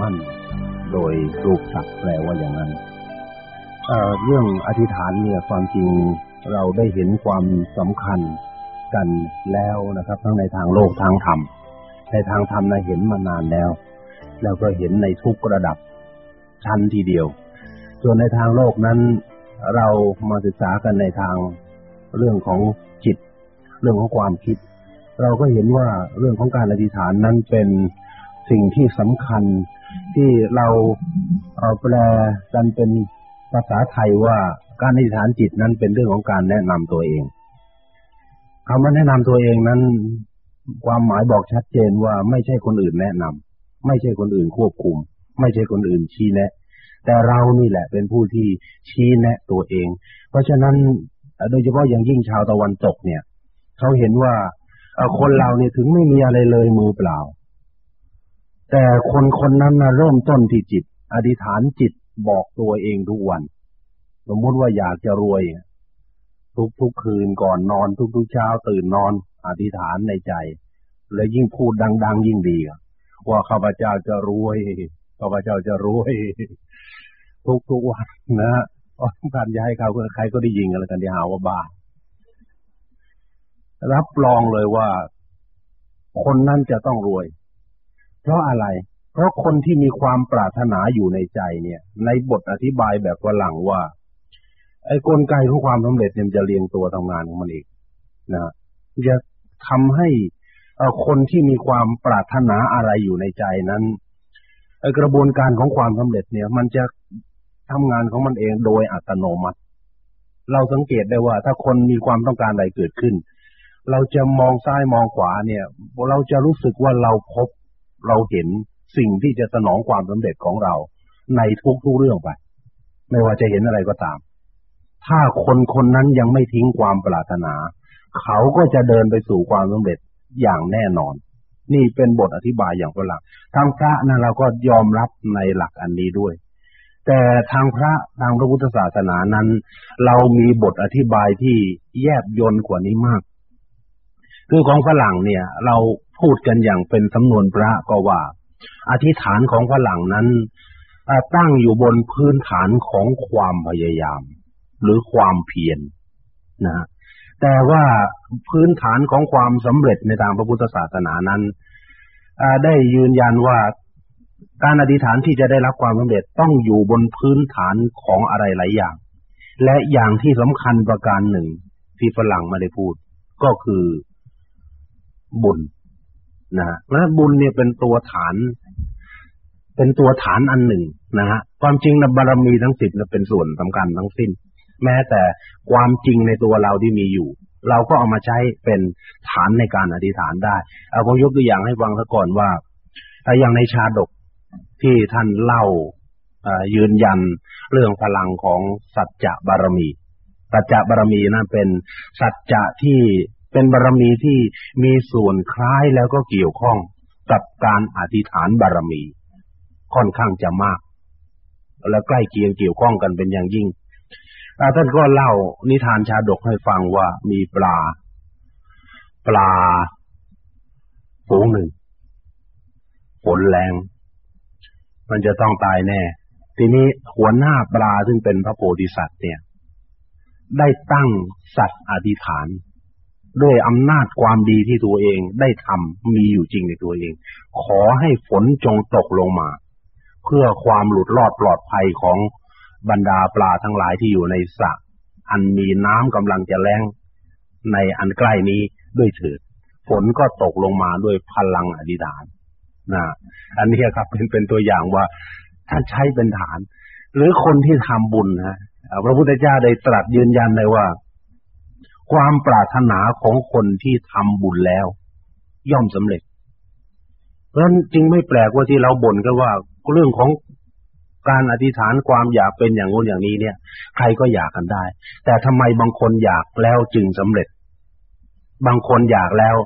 มั่น โดยรูปศักดิ์แปลว่าอย่างนั้นเเรื่องอธิษฐานเนี่ยความจริงเราได้เห็นความสำคัญกันแล้วนะครับ ทั้งในทางโลกทางธรรมในทางธรรมนะเห็นมานานแล้ว แล้วก็เห็นในทุกระดับชั้นทีเดียว ส่วนในทางโลกนั้น เรามาศึกษากันในทางเรื่องของจิต เรื่องของความคิด เราก็เห็นว่าเรื่องของการอธิษฐานนั้นเป็นสิ่งที่สำคัญ ที่เราเอาแปลกันเป็นภาษาไทยว่าการอธิษฐานจิตนั้นเป็นเรื่องของการแนะนำตัวเองคำว่าแนะนำตัวเองนั้น ความหมายบอกชัดเจนว่าไม่ใช่คนอื่นแนะนำไม่ใช่คนอื่นควบคุม ไม่ใช่คนอื่นชี้แนะ แต่เรานี่แหละเป็นผู้ที่ชี้แนะตัวเอง เพราะฉะนั้นโดยเฉพาะอย่างยิ่งชาวตะวันตกเนี่ยเขาเห็นว่าคนเราเนี่ยถึงไม่มีอะไรเลยมือเปล่า แต่คนคนนั้นนะเริ่มต้นที่จิต อธิษฐานจิตบอกตัวเองทุกวัน สมมติว่าอยากจะรวย ทุกทุกคืนก่อนนอน ทุกทุกเช้าตื่นนอน อธิษฐานในใจ และยิ่งพูดดัง ๆ ยิ่งดีว่าข้าพเจ้าจะรวยข้าพเจ้าจะรวย ทุกทุกวันนะการย้ายเขาใครก็ได้ยิงอะไรกันที่หาว่าบ้ารับรองเลยว่า คนนั้นจะต้องรวย เพราะอะไร เพราะคนที่มีความปรารถนาอยู่ในใจเนี่ย ในบทอธิบายแบบฝรั่งว่า ไอ้กลไกของความสำเร็จเนี่ยจะเรียงตัวทำงานของมันเองนะจะทำให้คนที่มีความปรารถนาอะไรอยู่ในใจนั้นไอ้กระบวนการของความสำเร็จเนี่ย มันจะทำงานของมันเองโดยอัตโนมัติ เราสังเกตได้ว่า ถ้าคนมีความต้องการอะไรเกิดขึ้น เราจะมองซ้ายมองขวาเนี่ย เราจะรู้สึกว่าเราพบ เราเห็นสิ่งที่จะสนองความสำเร็จของเรา ในทุกๆเรื่องไป ไม่ว่าจะเห็นอะไรก็ตาม ถ้าคนคนนั้นยังไม่ทิ้งความปรารถนา เขาก็จะเดินไปสู่ความสำเร็จอย่างแน่นอน นี่เป็นบทอธิบายอย่างฝรั่งทางพระนะเราก็ยอมรับในหลักอันนี้ด้วย แต่ทางพระทางพระพุทธศาสนานั้น เรามีบทอธิบายที่แยบยนต์กว่านี้มาก คือของฝรั่งเนี่ย เรา พูดกันอย่างเป็นสำนวนพระก็ว่า อธิษฐานของฝรั่งนั้นตั้งอยู่บนพื้นฐานของความพยายาม หรือความเพียรนะแต่ว่าพื้นฐานของความสำเร็จในทางพระพุทธศาสนานั้นได้ยืนยันว่าการอธิษฐานที่จะได้รับความสำเร็จต้องอยู่บนพื้นฐานของอะไรหลายอย่าง และอย่างที่สำคัญประการหนึ่งที่ฝรั่งมาได้พูด ก็คือบุญ นะและบุญเนี่ยเป็นตัวฐาน เป็นตัวฐานอันหนึ่งนะฮะความจริงนะบารมีทั้งสิบนะเป็นส่วนสำคัญทั้งสิ้น แม้แต่ความจริงในตัวเราที่มีอยู่ เราก็เอามาใช้เป็นฐานในการอธิษฐานได้เอาผมยกตัวอย่างให้ฟังซะก่อนว่าอย่างในชาดกที่ท่านเล่ายืนยันเรื่องพลังของสัจจะบารมี สัจจะบารมีนั่นเป็นสัจจะที่ เป็นบารมีที่มีส่วนคล้ายแล้วก็เกี่ยวข้องกับการอธิษฐานบารมี ค่อนข้างจะมาก และใกล้เคียงเกี่ยวข้องกันเป็นอย่างยิ่งท่านก็เล่านิทานชาดกให้ฟังว่ามีปลา ปลาฝูงหนึ่งฝนแรง มันจะต้องตายแน่ ทีนี้หัวหน้าปลาซึ่งเป็นพระโพธิสัตว์เนี่ย ได้ตั้งสัตว์อธิษฐาน ด้วยอำนาจความดีที่ตัวเองได้ทำมีอยู่จริงในตัวเอง ขอให้ฝนจงตกลงมา เพื่อความหลุดรอดปลอดภัยของบรรดาปลาทั้งหลายที่อยู่ในสระอันมีน้ำกำลังจะแล้งในอันใกล้นี้ด้วยเถิดฝนก็ตกลงมาด้วยพลังอธิษฐานนะอันนี้ครับเป็นเป็นตัวอย่างว่าท่านใช้เป็นฐาน หรือคนที่ทำบุญนะพระพุทธเจ้าได้ตรัสยืนยันเลยว่า ความปรารถนาของคนที่ทำบุญแล้ว ย่อมสำเร็จ เพราะฉะนั้นจึงไม่แปลกว่าที่เราบ่นกันว่า เรื่องของการอธิษฐานความอยากเป็นอย่างงู้นอย่างนี้เนี่ย ใครก็อยากกันได้ แต่ทำไมบางคนอยากแล้วจึงสำเร็จ บางคนอยากแล้ว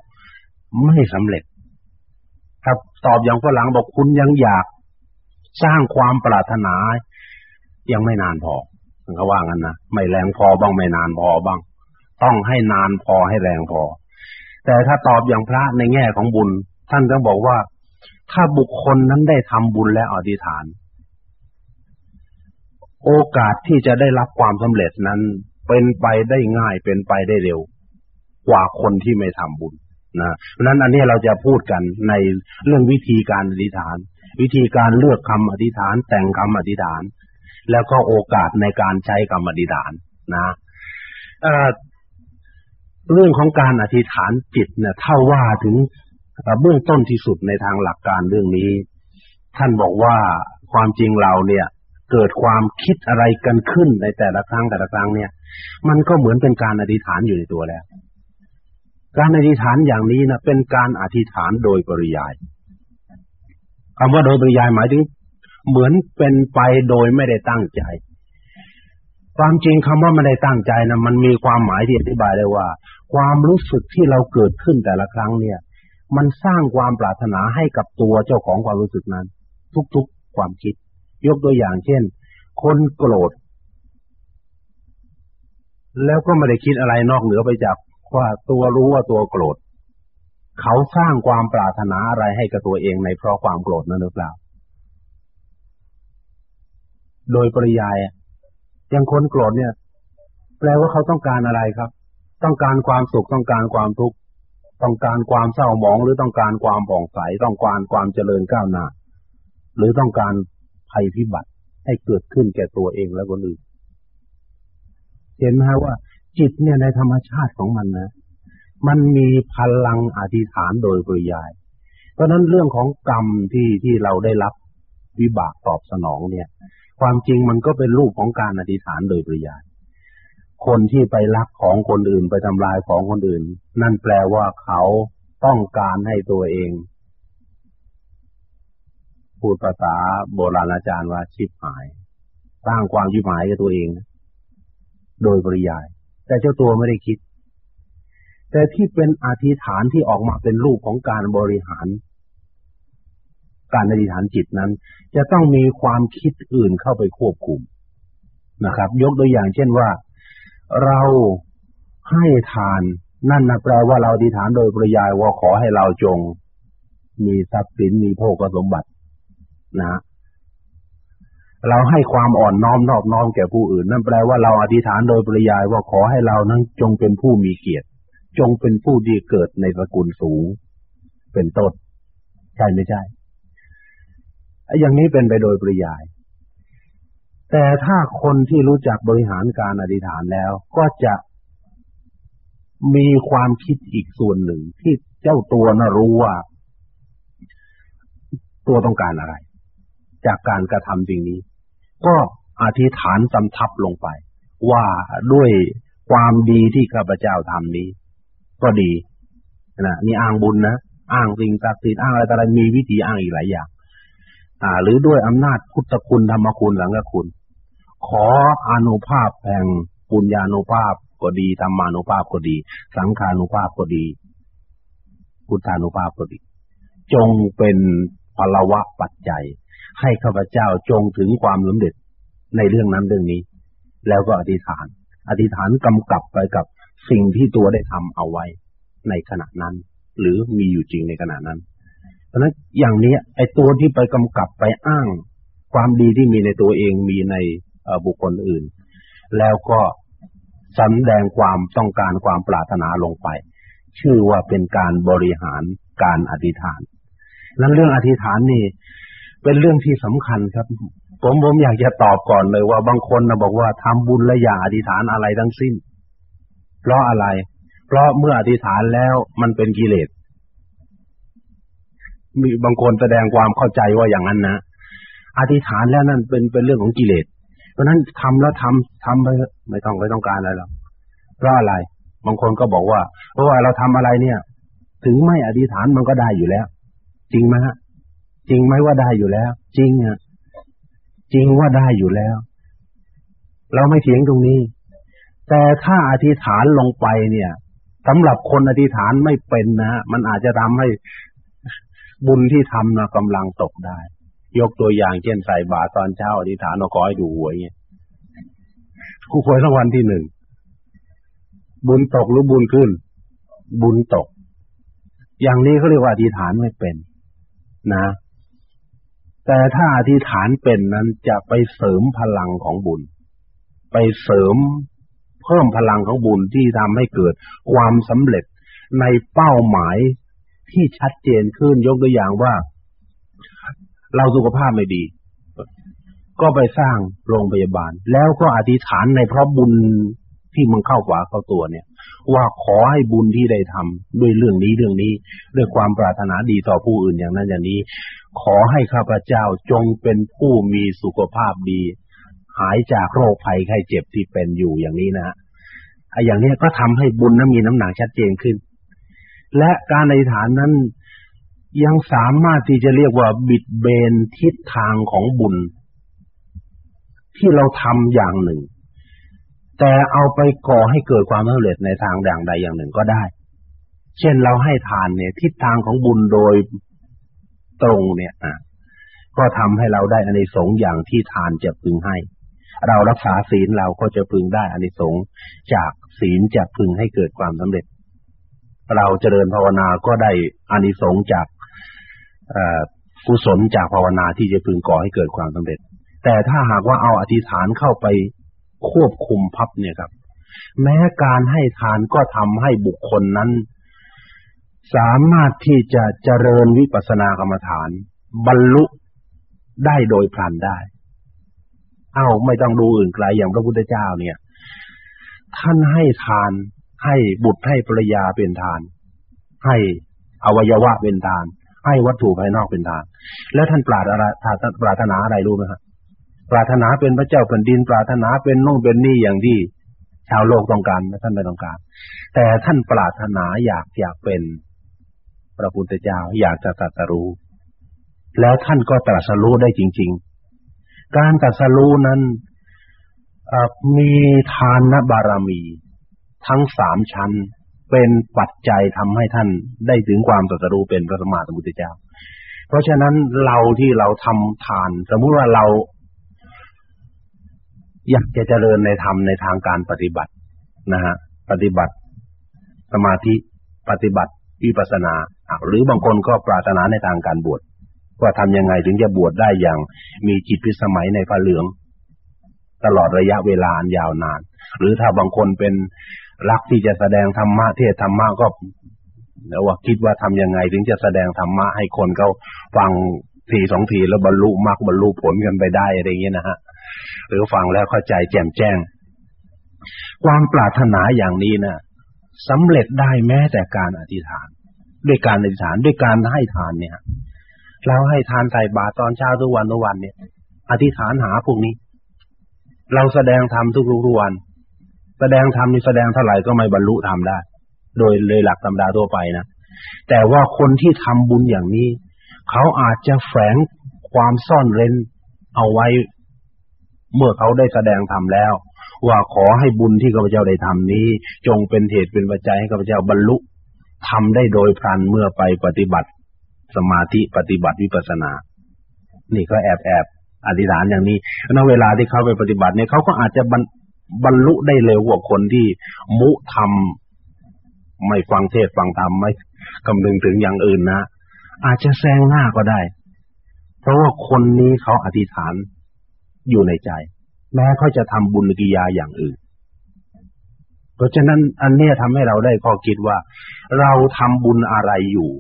ไม่สำเร็จครับตอบอย่างฝรั่งบอกคุณยังอยากสร้างความปรารถนา ยังไม่นานพอเขาว่างั้นนะไม่แรงพอบ้างไม่นานพอบ้าง ต้องให้นานพอให้แรงพอ แต่ถ้าตอบอย่างพระในแง่ของบุญ ท่านต้องบอกว่า ถ้าบุคคลนั้นได้ทำบุญและอธิษฐาน โอกาสที่จะได้รับความสำเร็จนั้น เป็นไปได้ง่ายเป็นไปได้เร็ว กว่าคนที่ไม่ทำบุญนะเพราะนั้นอันนี้เราจะพูดกันในเรื่องวิธีการอธิษฐาน วิธีการเลือกคำอธิษฐาน แต่งคำอธิษฐาน แล้วก็โอกาสในการใช้คำอธิษฐานนะ เรื่องของการอธิษฐานจิตเนี่ยเท่าว่าถึงเบื้องต้นที่สุดในทางหลักการเรื่องนี้ ท่านบอกว่าความจริงเราเนี่ย เกิดความคิดอะไรกันขึ้นในแต่ละครั้งแต่ละครั้งเนี่ย มันก็เหมือนเป็นการอธิษฐานอยู่ในตัวแล้ว การอธิษฐานอย่างนี้นะเป็นการอธิษฐานโดยปริยายคำว่าโดยปริยายหมายถึงเหมือนเป็นไปโดยไม่ได้ตั้งใจ ความจริงคำว่าไม่ได้ตั้งใจนะมันมีความหมายที่อธิบายได้ว่า ความรู้สึกที่เราเกิดขึ้นแต่ละครั้งเนี่ย มันสร้างความปรารถนาให้กับตัวเจ้าของความรู้สึกนั้น ทุกๆความคิด ยกตัวอย่างเช่น คนโกรธ แล้วก็ไม่ได้คิดอะไรนอกเหนือไปจากว่าตัวรู้ว่าตัวโกรธ เขาสร้างความปรารถนาอะไรให้กับตัวเองในเพราะความโกรธนั้นหรือเปล่า โดยปริยาย อย่างคนโกรธเนี่ย แปลว่าเขาต้องการอะไรครับ ต้องการความสุขต้องการความทุกข์ต้องการความเศร้าหมองหรือต้องการความผ่องใสต้องการความเจริญก้าวหน้า หรือต้องการภัยพิบัติให้เกิดขึ้นแก่ตัวเองและคนอื่น เห็นไหมว่า จิตเนี่ยในธรรมชาติของมันนะ มันมีพลังอธิษฐานโดยปริยาย เพราะนั้นเรื่องของกรรมที่ที่เราได้รับวิบากตอบสนองเนี่ย ความจริงมันก็เป็นรูปของการอธิษฐานโดยปริยายคนที่ไปลักของคนอื่นไปทำลายของคนอื่น นั่นแปลว่าเขาต้องการให้ตัวเอง พูดภาษาโบราณอาจารย์ว่าชิบหาย สร้างความชิบหายกับตัวเอง โดยปริยาย แต่เจ้าตัวไม่ได้คิด แต่ที่เป็นอธิษฐานที่ออกมาเป็นรูปของการบริหาร การอธิษฐานจิตนั้น จะต้องมีความคิดอื่นเข้าไปควบคุมนะครับ ยกตัวอย่างเช่นว่า เราให้ทานนั่นนะแปลว่าเราอธิษฐานโดยปริยายว่าขอให้เราจง มีทรัพย์สินมีโภคสมบัตินะเราให้ความอ่อนน้อมนอบน้อมแก่ผู้อื่น นั่นแปลว่าเราอธิษฐานโดยปริยายว่าขอให้เรานั้นจงเป็นผู้มีเกียรติ จงเป็นผู้ที่เกิดในสกุลสูง เป็นต้นใช่ไม่ใช่ อย่างนี้เป็นไปโดยปริยาย แต่ถ้าคนที่รู้จักบริหารการอธิษฐานแล้ว ก็จะมีความคิดอีกส่วนหนึ่งที่เจ้าตัวน่ะรู้ว่า ตัวต้องการอะไร จากการกระทำสิ่งนี้ ก็อธิษฐานสำทับลงไป ว่าด้วยความดีที่ข้าพเจ้าทำนี้ ก็ดีนะนี่อ้างบุญนะอ้างสิ่งศักดิ์สิทธิ์อ้างอะไรต่อะไรมีวิธีอ้างอีกหลายอย่าง อ่า หรือด้วยอำนาจพุทธคุณธรรมคุณสังฆคุณ ขออนุภาพแห่งปุญญานุภาพก็ดีธรรมานุภาพก็ดี สังขานุภาพก็ดี พุทธานุภาพก็ดี จงเป็นพลวะปัจจัย ให้ข้าพเจ้าจงถึงความสำเร็จในเรื่องนั้นเรื่องนี้ แล้วก็อธิษฐาน อธิษฐานกำกับไปกับสิ่งที่ตัวได้ทำเอาไว้ในขณะนั้น หรือมีอยู่จริงในขณะนั้น เพราะนั้นอย่างนี้ไอ้ตัวที่ไปกำกับไปอ้าง ความดีที่มีในตัวเองมีในบุคคลอื่น แล้วก็สำแดงความต้องการความปรารถนาลงไป ชื่อว่าเป็นการบริหารการอธิษฐานนั้นเรื่องอธิษฐานนี่ เป็นเรื่องที่สำคัญครับ ผมผมอยากจะตอบก่อนเลยว่าบางคนนะบอกว่าทำบุญและอย่าอธิษฐานอะไรทั้งสิ้น เพราะอะไร เพราะเมื่ออธิษฐานแล้วมันเป็นกิเลส มีบางคนแสดงความเข้าใจว่าอย่างนั้นนะอธิษฐานแล้วนั่นเป็นเป็นเรื่องของกิเลส เพราะนั้นทำแล้วทำทำไปไม่ต้องไม่ต้องการอะไรหรอกเพราะอะไร บางคนก็บอกว่า เพราะว่าเราทำอะไรเนี่ย ถึงไม่อธิษฐานมันก็ได้อยู่แล้ว จริงไหมฮะ จริงไหมว่าได้อยู่แล้ว จริงอะจริงว่าได้อยู่แล้ว เราไม่เถียงตรงนี้ แต่ถ้าอธิษฐานลงไปเนี่ยสำหรับคนอธิษฐานไม่เป็นนะมันอาจจะทำให้ บุญที่ทำนะกำลังตกได้ ยกตัวอย่างเช่นใส่บาตรตอนเช้าอธิษฐานเอาขอให้ดูหวยเงี้ยคูหวยรางวัลที่หนึ่งบุญตกหรือบุญขึ้น บุญตก อย่างนี้เขาเรียกว่าอธิษฐานไม่เป็น นะ แต่ถ้าอธิษฐานเป็นนั้นจะไปเสริมพลังของบุญ ไปเสริมเพิ่มพลังของบุญที่ทำให้เกิดความสำเร็จในเป้าหมาย ที่ชัดเจนขึ้นยกตัวอย่างว่า เราสุขภาพไม่ดี ก็ไปสร้างโรงพยาบาล แล้วก็อธิษฐานในเพราะบุญที่มันเข้าขวาเข้าตัวเนี่ย ว่าขอให้บุญที่ได้ทำด้วยเรื่องนี้เรื่องนี้ ด้วยความปรารถนาดีต่อผู้อื่นอย่างนั้นอย่างนี้ ขอให้ข้าพเจ้าจงเป็นผู้มีสุขภาพดี หายจากโรคภัยไข้เจ็บที่เป็นอยู่อย่างนี้นะไออย่างนี้ก็ทำให้บุญนั้นมีน้ำหนักชัดเจนขึ้น และการในฐานนั้นยังสามารถที่จะเรียกว่าบิดเบนทิศทางของบุญ ที่เราทำอย่างหนึ่ง แต่เอาไปก่อให้เกิดความสำเร็จในทางอย่างใดอย่างหนึ่งก็ได้ เช่นเราให้ทานเนี่ย ทิศทางของบุญโดยตรงเนี่ยอะก็ทำให้เราได้อานิสงส์อย่างที่ทานจะพึงให้ เรารักษาศีลเราก็จะพึงได้อานิสงส์จากศีลจะพึงให้เกิดความสำเร็จ เราเจริญภาวนาก็ได้อานิสงส์จากกุศลจากภาวนาที่จะพึงก่อให้เกิดความสำเร็จ แต่ถ้าหากว่าเอาอธิษฐานเข้าไปควบคุมพับเนี่ยครับ แม้การให้ทานก็ทำให้บุคคลนั้น สามารถที่จะเจริญวิปัสสนากรรมฐาน บรรลุได้โดยพลันได้ เอาไม่ต้องดูอื่นไกลอย่างพระพุทธเจ้าเนี่ย ท่านให้ทาน ให้บุตรให้ภรรยาเป็นทาน ให้อวัยวะเป็นทาน ให้วัตถุภายนอกเป็นทาน แล้วท่านปรารถนาปรารถนาอะไรรู้ไหมครับปรารถนาเป็นพระเจ้าแผ่นดิน ปรารถนาเป็นนู่นเป็นนี่อย่างที่ชาวโลกต้องการท่านไม่ต้องการ แต่ท่านปรารถนาอยากอยากเป็นพระพุทธเจ้าอยากจะตรัสรู้ แล้วท่านก็ตรัสรู้ได้จริง ๆ การตรัสรู้นั้นมีทานบารมี ทั้งสามชั้น เป็นปัจจัยทำให้ท่านได้ถึงความตรัสรู้เป็นพระสมมาสัมพุทธเจ้า เพราะฉะนั้นเราที่เราทำทาน สมมุติว่าเรา อยากจะเจริญในธรรมในทางการปฏิบัตินะฮะปฏิบัติสมาธิปฏิบัติวิปัสนาหรือบางคนก็ปรารถนาในทางการบวชว่าทำยังไงถึงจะบวชได้อย่าง มีจิตพิสมัยในพระเหลือง ตลอดระยะเวลาอันยาวนาน หรือถ้าบางคนเป็น รักที่จะแสดงธรรมะเทศธรรมะก็แล้วว่าคิดว่าทำยังไง ถึงจะแสดงธรรมะให้คนเขาฟังทีสองทีแล้วบรรลุมรรคบรรลุผลกันไปได้อะไรอย่างเงี้ยนะฮะหรือฟังแล้วเข้าใจแจ่มแจ้ง ความปรารถนาอย่างนี้นะสำเร็จได้แม้แต่การอธิษฐาน ด้วยการอธิษฐานด้วยการให้ทานเนี่ยเราให้ทานใส่บาตรตอนเช้าทุกวันทุกวันเนี่ย อธิษฐานหาพวกนี้ เราแสดงธรรมทุกทุกวัน แสดงธรรมนี่แสดงเท่าไหร่ก็ไม่บรรลุธรรมได้ โดยเลยหลักธรรมดาทั่วไปนะแต่ว่าคนที่ทำบุญอย่างนี้ เขาอาจจะแฝงความซ่อนเร้นเอาไว้ เมื่อเขาได้แสดงธรรมแล้ว ว่าขอให้บุญที่ข้าพเจ้าได้ทำนี้ จงเป็นเหตุเป็นปัจจัยให้ข้าพเจ้าบรรลุทำได้โดยพลันเมื่อไปปฏิบัติ สมาธิปฏิบัติวิปัสสนา นี่ก็แอบแอบอธิษฐานอย่างนี้ณเวลาที่เขาไปปฏิบัติเนี่ยเขาก็อาจจะ บรรลุได้เร็วกว่าคนที่มุทำไม่ฟังเทศฟังธรรมไม่คำนึงถึงอย่างอื่นนะอาจจะแซงหน้าก็ได้ เพราะว่าคนนี้เขาอธิษฐานอยู่ในใจ แม้เขาจะทำบุญกิยาอย่างอื่น เพราะฉะนั้นอันนี้ทำให้เราได้ข้อคิดว่า เราทำบุญอะไรอยู่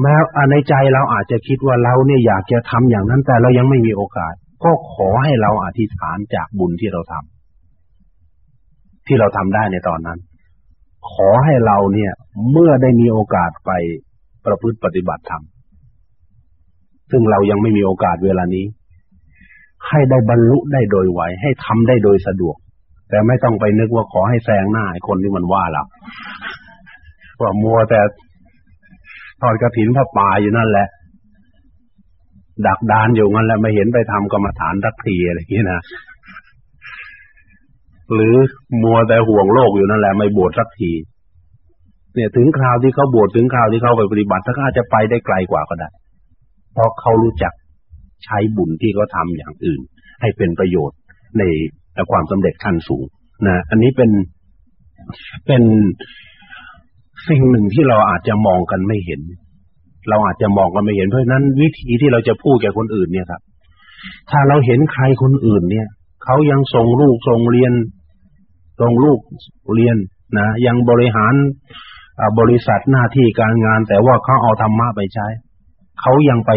แม้ในใจเราอาจจะคิดว่าเราเนี่ยอยากจะทำอย่างนั้นแต่เรายังไม่มีโอกาส ก็ขอให้เราอธิษฐานจากบุญที่เราทำที่เราทำได้ในตอนนั้น ขอให้เราเนี่ย เมื่อได้มีโอกาสไปประพฤติปฏิบัติธรรมซึ่งเรายังไม่มีโอกาสเวลานี้ ให้ได้บรรลุได้โดยไวให้ทำได้โดยสะดวก แต่ไม่ต้องไปนึกว่าขอให้แซงหน้าคนที่มันว่าเราว่ามัวแต่ทอดกระถินพระป่าอยู่นั่นแหละ ดักดานอยู่งั้นแหละไม่เห็นไปทำกรรมฐานรักทีอะไรอย่างนี้นะหรือมัวแต่ห่วงโลกอยู่นั่นแหละไม่บวชสักที เนี่ย ถึงคราวที่เขาบวชถึงคราวที่เขาไปปฏิบัติถ้าอาจจะไปได้ไกลกว่าก็ได้ เพราะเขารู้จักใช้บุญที่เขาทาอย่างอื่น ให้เป็นประโยชน์ในความสำเร็จขั้นสูงนะอันนี้เป็นเป็นสิ่งหนึ่งที่เราอาจจะมองกันไม่เห็น เราอาจจะมองกันไม่เห็นเพราะนั้นวิธีที่เราจะพูดแก่คนอื่นเนี่ยครับ ถ้าเราเห็นใครคนอื่นเนี่ยเขายังส่งลูกส่งเรียนส่งลูกเรียนนะยังบริหารบริษัทหน้าที่การงาน แต่ว่าเขาเอาธรรมะไปใช้เขายังไป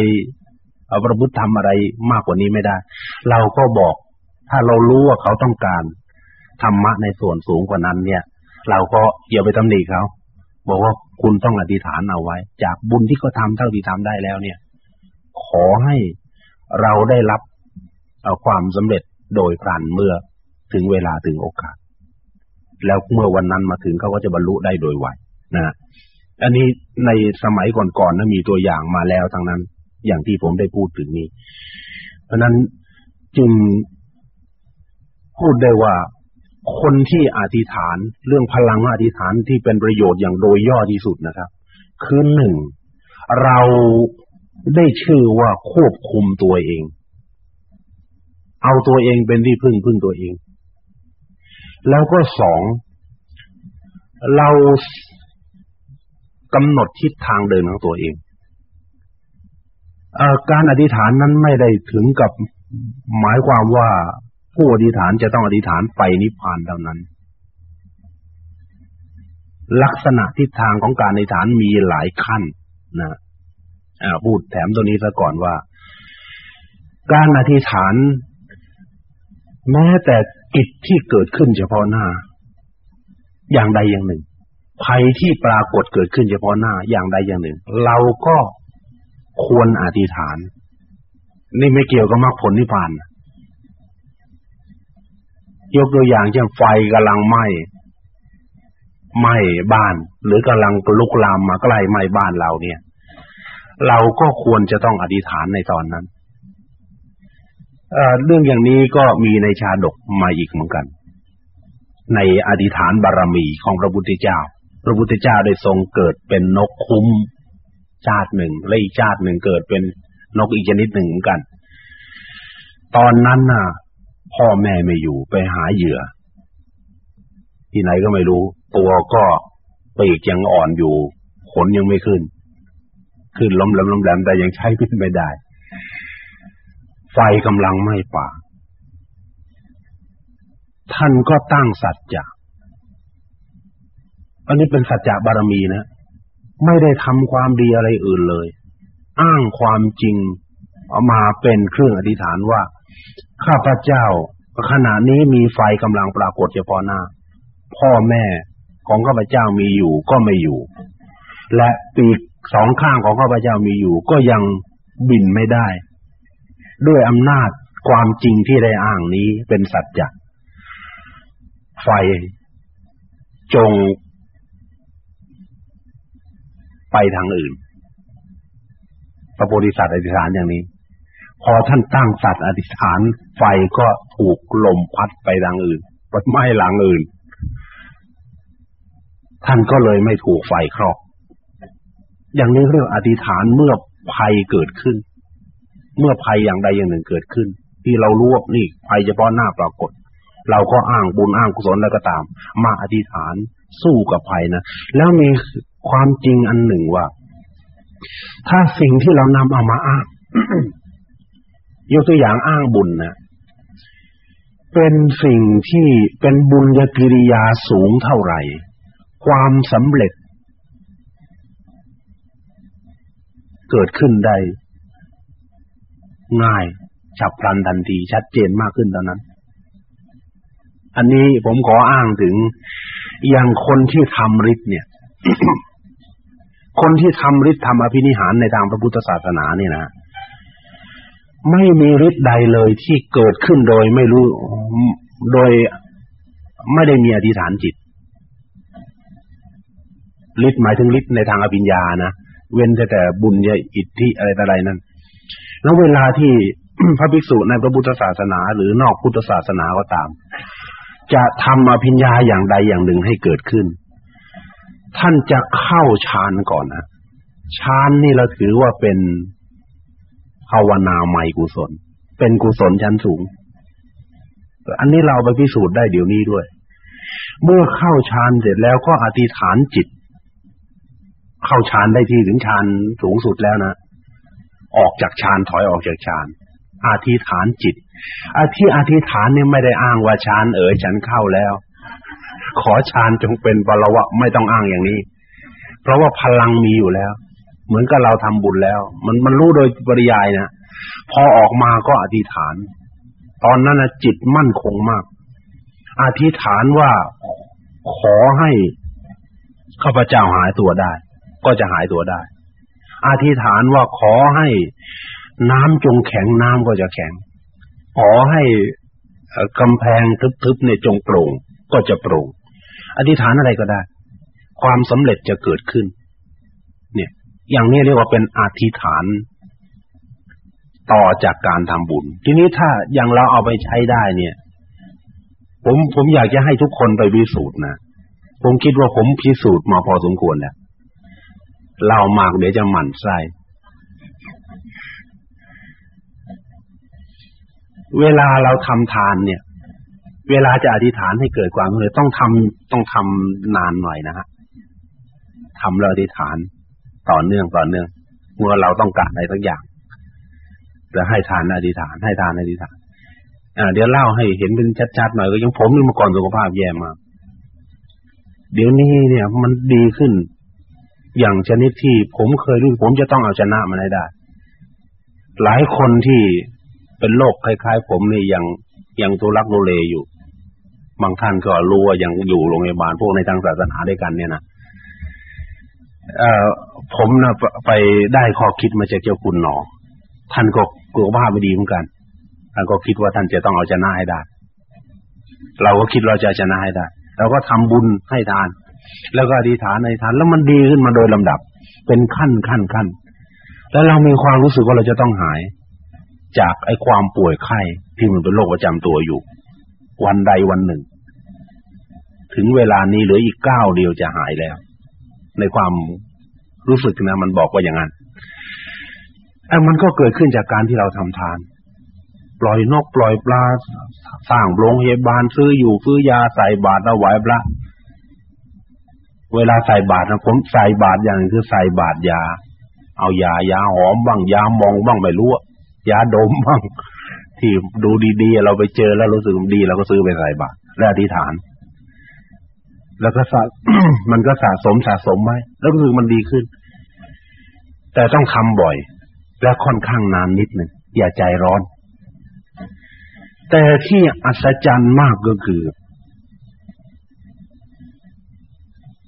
ประพฤติทำอะไรมากกว่านี้ไม่ได้ เราก็บอก ถ้าเรารู้ว่าเขาต้องการธรรมะในส่วนสูงกว่านั้น เนี่ย เราก็อย่าไปตำหนิเขา บอกว่าคุณต้องอธิษฐานเอาไว้ จากบุญที่เขาทาเท่าที่ทำได้แล้ว เนี่ย ขอให้เราได้รับความสำเร็จโดยพลันเมื่อถึงเวลาถึงโอกาส แล้วเมื่อวันนั้นมาถึงเขาก็จะบรรลุได้โดยไวนะอันนี้ในสมัยก่อนๆนั้นมีตัวอย่างมาแล้วทั้งนั้น อย่างที่ผมได้พูดถึงนี้ เพราะนั้นจึงพูดได้ว่า คนที่อธิษฐานเรื่องพลังอธิษฐานที่เป็นประโยชน์อย่างโดยย่อที่สุดนะครับ คือหนึ่งเราได้ชื่อว่าควบคุมตัวเอง เอาตัวเองเป็นที่พึ่งพึ่งตัวเอง แล้วก็สองเรากำหนดทิศทางเดินของตัวเองอการอธิษฐานนั้นไม่ได้ถึงกับหมายความว่า ผู้อธิษฐานจะต้องอธิษฐานไปนิพพานเท่านั้น ลักษณะทิศทางของการอธิษฐานมีหลายขั้นนะอ่าพูดแถมตัวนี้ซะก่อนว่า การอธิษฐาน แม้แต่กิจที่เกิดขึ้นเฉพาะหน้า อย่างใดอย่างหนึ่ง ภัยที่ปรากฏเกิดขึ้นเฉพาะหน้า อย่างใดอย่างหนึ่ง เราก็ควรอธิษฐาน นี่ไม่เกี่ยวกับมรรคผลนิพพาน ยกตัวอย่างเช่นไฟกำลังไหม้ไหม้บ้าน หรือกำลังลุกลามมาใกล้ไหม้บ้านเราเนี่ย เราก็ควรจะต้องอธิษฐานในตอนนั้นเอ่อเรื่องอย่างนี้ก็มีในชาดกมาอีกเหมือนกัน ในอธิษฐานบารมีของพระพุทธเจ้า พระพุทธเจ้าได้ทรงเกิดเป็นนกคุ้มชาติหนึ่งและอีกชาติหนึ่งเกิดเป็นนกอีกชนิดหนึ่งเหมือนกัน ตอนนั้นน่ะ พ่อแม่ไม่อยู่ไปหาเหยื่อ ที่ไหนก็ไม่รู้ ตัวก็ปีกยังอ่อนอยู่ ขนยังไม่ขึ้น ขึ้นล้มแหลมล้มแหลมแต่ยังใช้ขึ้นไม่ได้ ไฟกำลังไหม้ป่า ท่านก็ตั้งสัจจะอันนี้เป็นสัจจะบารมีนะ ไม่ได้ทำความดีอะไรอื่นเลย อ้างความจริงเอามาเป็นเครื่องอธิษฐานว่า ข้าพเจ้าขณะนี้มีไฟกำลังปรากฏเฉพาะหน้า พ่อแม่ของข้าพเจ้ามีอยู่ก็ไม่อยู่ และปีกสองข้างของข้าพเจ้ามีอยู่ ก็ยังบินไม่ได้ ด้วยอำนาจความจริงที่ได้อ้างนี้เป็นสัจจะไฟจงไปทางอื่น พระโพธิสัตว์อธิษฐานอย่างนี้ พอท่านตั้งสัตว์อธิษฐาน ไฟก็ถูกลมพัดไปทางอื่นไปไหม้หลังอื่น ท่านก็เลยไม่ถูกไฟครอบ อย่างนี้เรียกอธิษฐานเมื่อภัยเกิดขึ้น เมื่อภัยอย่างใดอย่างหนึ่งเกิดขึ้น ที่เรารู้ว่านี่ภัยเฉพาะหน้าปรากฏ เราก็อ้างบุญอ้างกุศลแล้วก็ตาม มาอธิษฐานสู้กับภัยนะแล้วมีความจริงอันหนึ่งว่า ถ้าสิ่งที่เรานำเอามาอ้าง ยกตัวอย่างอ้างบุญนะเป็นสิ่งที่เป็นบุญญกิริยาสูงเท่าไหร่ ความสำเร็จ เกิดขึ้นได้ ง่ายฉับพลันทันทีชัดเจนมากขึ้นตอนนั้น อันนี้ผมขออ้างถึงอย่างคนที่ทำฤทธิ์เนี่ย คนที่ทำฤทธิ์ทำอภินิหารในทางพระพุทธศาสนาเนี่ยนะ ไม่มีฤทธิ์ใดเลยที่เกิดขึ้นโดยไม่รู้ โดยไม่ได้มีอธิษฐานจิตฤทธิ์หมายถึงฤทธิ์ในทางอภิญญานะเว้นแต่แต่บุญญาอิทธิอะไรต่ออะไรนั้นแล้วเวลาที่พระภิกษุในพระพุทธศาสนา หรือนอกพุทธศาสนาก็ตาม จะทำอภิญญาอย่างใดอย่างหนึ่งให้เกิดขึ้น ท่านจะเข้าฌานก่อนนะฌานนี่เราถือว่าเป็น ภาวนาใหม่กุศล เป็นกุศลชั้นสูง อันนี้เราไปพิสูจน์ได้เดี๋ยวนี้ด้วย เมื่อเข้าฌานเสร็จแล้วก็อธิษฐานจิต เข้าฌานได้ที่ถึงฌานสูงสุดแล้วนะออกจากฌานถอยออกจากฌานอธิษฐานจิตอที่อธิษฐานเนี่ยไม่ได้อ้างว่าฌานเอ๋ยฉันเข้าแล้ว ขอฌานจงเป็นบรวะไม่ต้องอ้างอย่างนี้ เพราะว่าพลังมีอยู่แล้ว เหมือนกับเราทำบุญแล้ว มันมันรู้โดยปริยายนะพอออกมาก็อธิษฐาน ตอนนั้นนะจิตมั่นคงมาก อธิษฐานว่าขอให้ข้าพเจ้าหายตัวได้ ก็จะหายตัวได้ อธิษฐานว่าขอให้น้ำจงแข็งน้ำก็จะแข็ง ขอให้กำแพงทึบๆเนี่ยจงโปร่งก็จะโปร่งอธิษฐานอะไรก็ได้ ความสำเร็จจะเกิดขึ้น อย่างนี้เรียกว่าเป็นอธิษฐาน ต่อจากการทำบุญ ทีนี้ถ้าอย่างเราเอาไปใช้ได้เนี่ย ผมผมอยากจะให้ทุกคนไปพิสูจน์นะผมคิดว่าผมพิสูจน์มาพอสมควรแล้วเล่ามากเดี๋ยวจะหมั่นไส้เวลาเราทำทานเนี่ย เวลาจะอธิษฐานให้เกิดความเลยต้องทำต้องทำนานหน่อยนะฮะทำแล้วอธิษฐาน ต่อเนื่องต่อเนื่องเมื่อเราต้องการอะไรสักอย่างจะให้ทานอธิษฐาน ให้ทานอธิษฐานอ่าเดี๋ยวเล่าให้เห็นเป็นชัดๆหน่อยก็ยังผมนี่เมื่อก่อนสุขภาพแย่มากเดี๋ยวนี้เนี่ย มันดีขึ้น อย่างชนิดที่ผมเคยรู้ผมจะต้องเอาชนะมันให้ได้ หลายคนที่เป็นโรคคล้ายๆ ผมนี่ยังยังทุรักทุเลอยู่ บางท่านก็รู้ว่ายังอยู่โรงพยาบาลพวกในทางศาสนาด้วยกันเนี่ยนะ ผมนะไปได้ข้อคิดมาจากเจ้าคุณหนอ ท่านก็กลัวว่าไม่ดีเหมือนกันท่านก็คิดว่าท่านจะต้องเอาชนะให้ได้ เราก็คิดเราจะชนะให้ได้เราก็ทำบุญให้ทาน แล้วก็อธิษฐานในทาน แล้วมันดีขึ้นมาโดยลำดับ เป็นขั้นขั้นขั้นแล้วเรามีความรู้สึกว่าเราจะต้องหาย จากไอ้ความป่วยไข้ที่มันเป็นโรคประจำตัวอยู่ วันใดวันหนึ่ง ถึงเวลานี้เหลืออีกเก้าเดียวจะหายแล้ว ในความรู้สึกนะมันบอกว่าอย่างนั้นไอ้มันก็เกิดขึ้นจากการที่เราทำทาน ปล่อยนกปล่อยปลาสร้างโรงพยาบาลซื้ออยู่ซื้อยาใส่บาตรเอาไว้พระเวลาใส่บาตรนะผมใส่บาตรอย่างคือใส่บาตรยา เอายายาหอมบ้างยามองบ้างไม่รู้ยาดมบ้างที่ดูดีๆเราไปเจอแล้วรู้สึกดีเราก็ซื้อไปใส่บาตรและอธิษฐาน แล้วก็สะมันก็สะสมสะสมไว้แล้วรู้สึกมันดีขึ้น แต่ต้องทำบ่อย และค่อนข้างนานนิดหนึ่งอย่าใจร้อน แต่ที่อัศจรรย์มากก็คือ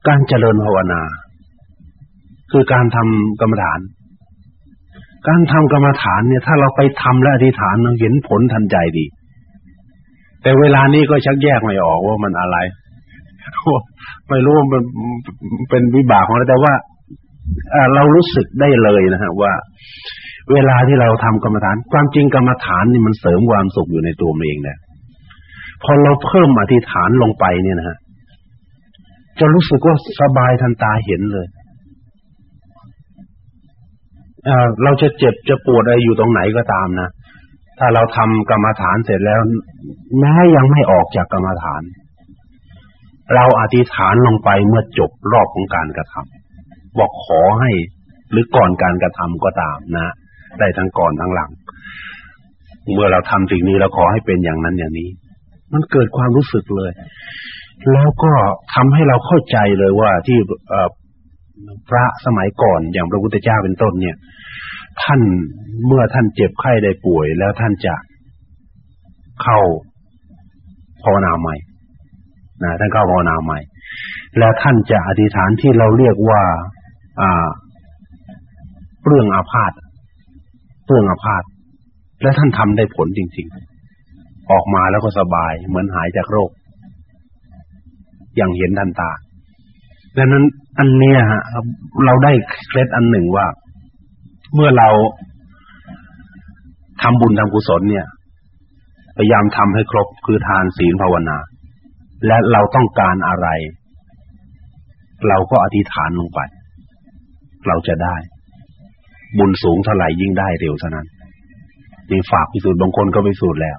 การเจริญภาวนา คือการทำกรรมฐาน การทำกรรมฐานเนี่ย ถ้าเราไปทำและอธิษฐานเราเห็นผลทันใจดี แต่เวลานี้ก็ชักแยกไม่ออกว่ามันอะไร ไม่รู้ว่ามันเป็นวิบากของเราแต่ว่าเรารู้สึกได้เลยนะฮะว่า เวลาที่เราทำกรรมฐาน ความจริงกรรมฐานนี่มันเสริมความสุขอยู่ในตัวเองนี่ยพอเราเพิ่มอธิษฐานลงไปเนี่ยนะฮะจะรู้สึกว่าสบายทันตาเห็นเลยเราจะเจ็บจะปวดอะไรอยู่ตรงไหนก็ตามนะถ้าเราทำกรรมฐานเสร็จแล้วแม้ยังไม่ออกจากกรรมฐาน เราอธิษฐานลงไปเมื่อจบรอบของการกระทำบอกขอให้หรือก่อนการกระทำก็ตามนะ ได้ทั้งก่อนทั้งหลัง เมื่อเราทำสิ่งนี้แล้วขอให้เป็นอย่างนั้นอย่างนี้ มันเกิดความรู้สึกเลย แล้วก็ทำให้เราเข้าใจเลยว่าที่พระสมัยก่อนอย่างพระพุทธเจ้าเป็นต้นเนี่ย ท่านเมื่อท่านเจ็บไข้ได้ป่วย แล้วท่านจะเข้าภาวนาใหม่ นะท่านเข้าภาวนาใหม่ แล้วท่านจะอธิษฐานที่เราเรียกว่าอ่าเปลืองอาพาธเปลืองอาพาธและท่านทำได้ผลจริง ๆ ออกมาแล้วก็สบาย เหมือนหายจากโรค อย่างเห็นทันตาดังนั้น อันเนี้ยฮะเราได้เคล็ดอันหนึ่งว่า เมื่อเราทำบุญทำกุศลเนี่ย พยายามทำให้ครบคือทานศีลภาวนา และเราต้องการอะไร เราก็อธิษฐานลงไป เราจะได้ บุญสูงเท่าไหร่ยิ่งได้เร็วเท่านั้นมีฝากพิสูจน์บางคนก็ไปสูจน์แล้ว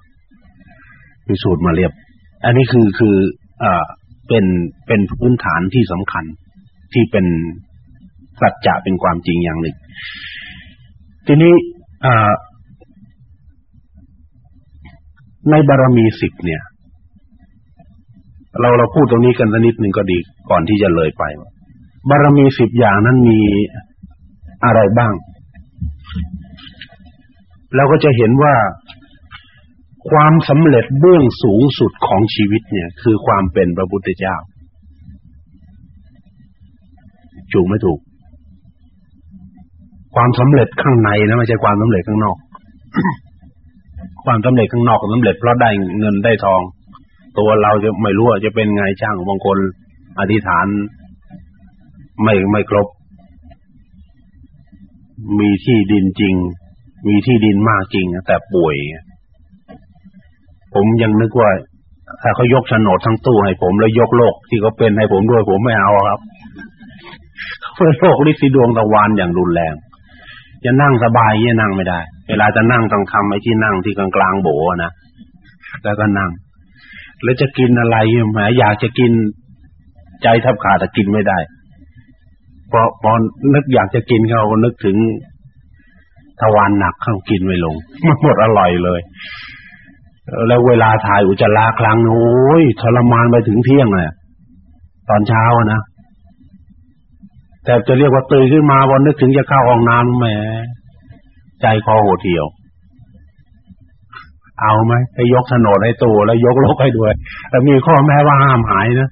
พิสูจน์มาเรียบ อันนี้คือคืออ่าเป็นเป็นพื้นฐานที่สำคัญที่เป็นสัจจะเป็นความจริงอย่างหนึ่ง ทีนี้ในบารมีสิบเนี่ย เราเราพูดตรงนี้กันสักนิดหนึ่งก็ดี ก่อนที่จะเลยไป บารมีสิบอย่างนั้นมีอะไรบ้าง เราก็จะเห็นว่าความสำเร็จเบื้องสูงสุดของชีวิตเนี่ย คือความเป็นพระพุทธเจ้าจูกไม่ถูก ความสำเร็จข้างในนะไม่ใช่ความสำเร็จข้างนอก ความสำเร็จข้างนอกสำเร็จเพราะได้เงินได้ทอง ตัวเราจะไม่รู้จะเป็นไงช่างบางคนอธิษฐาน ไม่ไม่ครบ มีที่ดินจริง มีที่ดินมากจริงแต่ป่วย ผมยังนึกว่า ถ้าเขายกโฉนดทั้งตู้ให้ผมแล้วยกโลกที่เขาเป็นให้ผมด้วยผมไม่เอาครับเพื่อโลกฤทธิ์ดวงตะวันอย่างรุนแรง จะนั่งสบายเนี่นั่งไม่ได้ เวลาจะนั่งต้องทำไอ้ที่นั่งที่กลางกลางโบนะแล้วก็นั่ง แล้วจะกินอะไรแหมอยากจะกินใจแทบขาดแต่กินไม่ได้พอพอนึกอยากจะกินเขานึกถึงทวารหนักเขากินไม่ลงมันหมดอร่อยเลย แล้วเวลาถ่ายอุจจาระครั้งโอ้ยทรมานไปถึงเที่ยงเลยตอนเช้านะแต่จะเรียกว่าตื่นขึ้นมาวันนึกถึงจะเข้าห้องน้ำแหมใจคอโหดเหี่ยว เอาไหมให้ยกถนนให้ตัวแล้วยกลกให้ด้วยแต่มีข้อแม้ว่าห้ามหายนะ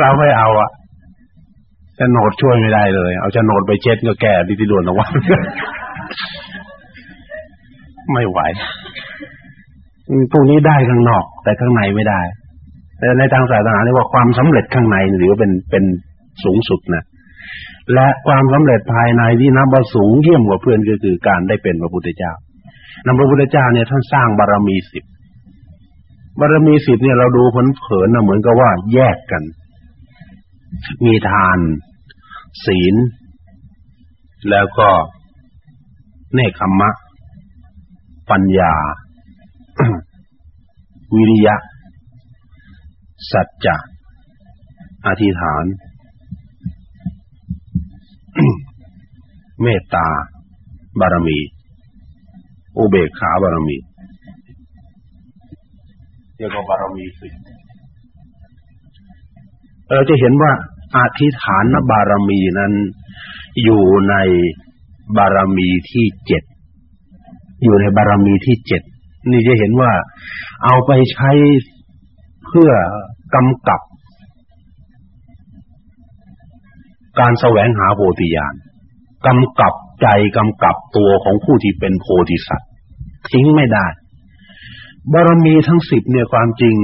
เราไม่เอาอะจะโนดช่วยไม่ได้เลย เอาจะโนดไปเช็ดก็แก่ดิติด่วนนะวันไม่ไหวพวกนี้ได้ข้างนอก แต่ข้างในไม่ได้แต่ในทางศาสนาเรียกว่าความสำเร็จข้างในหรือเป็นเป็นสูงสุดนะ และความสำเร็จภายในที่นับว่าสูงเยี่ยมกว่าเพื่อนก็คือการได้เป็นพระพุทธเจ้านำพระพุทธเจ้าเนี่ยท่านสร้างบารมีสิบบารรมีสิบเนี่ยเราดูผลเผินนะเหมือนกับว่าแยกกัน มีทาน ศีล แล้วก็เนคขมะปัญญา วิริยะ สัจจะ อธิษฐาน เมตตาบารมี อุเบกขาบารมีเรียกว่าบารมีสิเราจะเห็นว่าอธิษฐานบารมีนั้น อยู่ในบารมีที่เจ็ดอยู่ในบารมีที่เจ็ดนี่จะเห็นว่าเอาไปใช้เพื่อกำกับ การแสวงหาโพธิญาณกำกับใจกำกับตัวของผู้ที่เป็นโพธิสัตว์ทิ้งไม่ได้บารมีทั้งสิบเนี่ยความจริง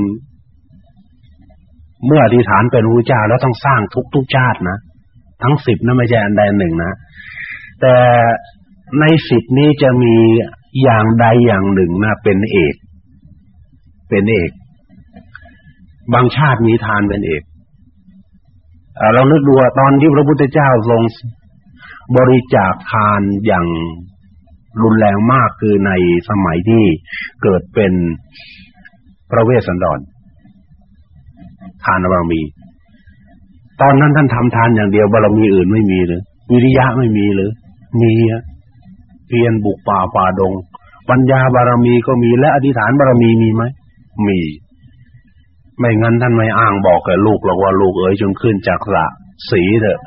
เมื่ออธิษฐานเป็นพระเจ้าแล้วต้องสร้างทุกทุกชาตินะทั้งสิบนะไม่ใช่อันใดหนึ่งนะ แต่ในสิบนี้จะมีอย่างใดอย่างหนึ่งนะเป็นเอก เป็นเอก บางชาติมีทานเป็นเอก เรานึกดูตอนที่พระพุทธเจ้าทรงบริจาคทานอย่างรุนแรงมากคือในสมัยที่เกิดเป็นพระเวสสันดรทานบารมี ตอนนั้นท่านทำทานอย่างเดียวบารมีอื่นไม่มีหรือวิริยะไม่มีหรือมีอะเพียรบุกป่าป่าดง ปัญญาบารมีก็มีและอธิษฐานบารมีมีไหมมี ไม่งั้นท่านไม่อ้างบอกแก่ลูกหรอกว่าลูกเอ๋ยจงขึ้นจากสระสีเถอะ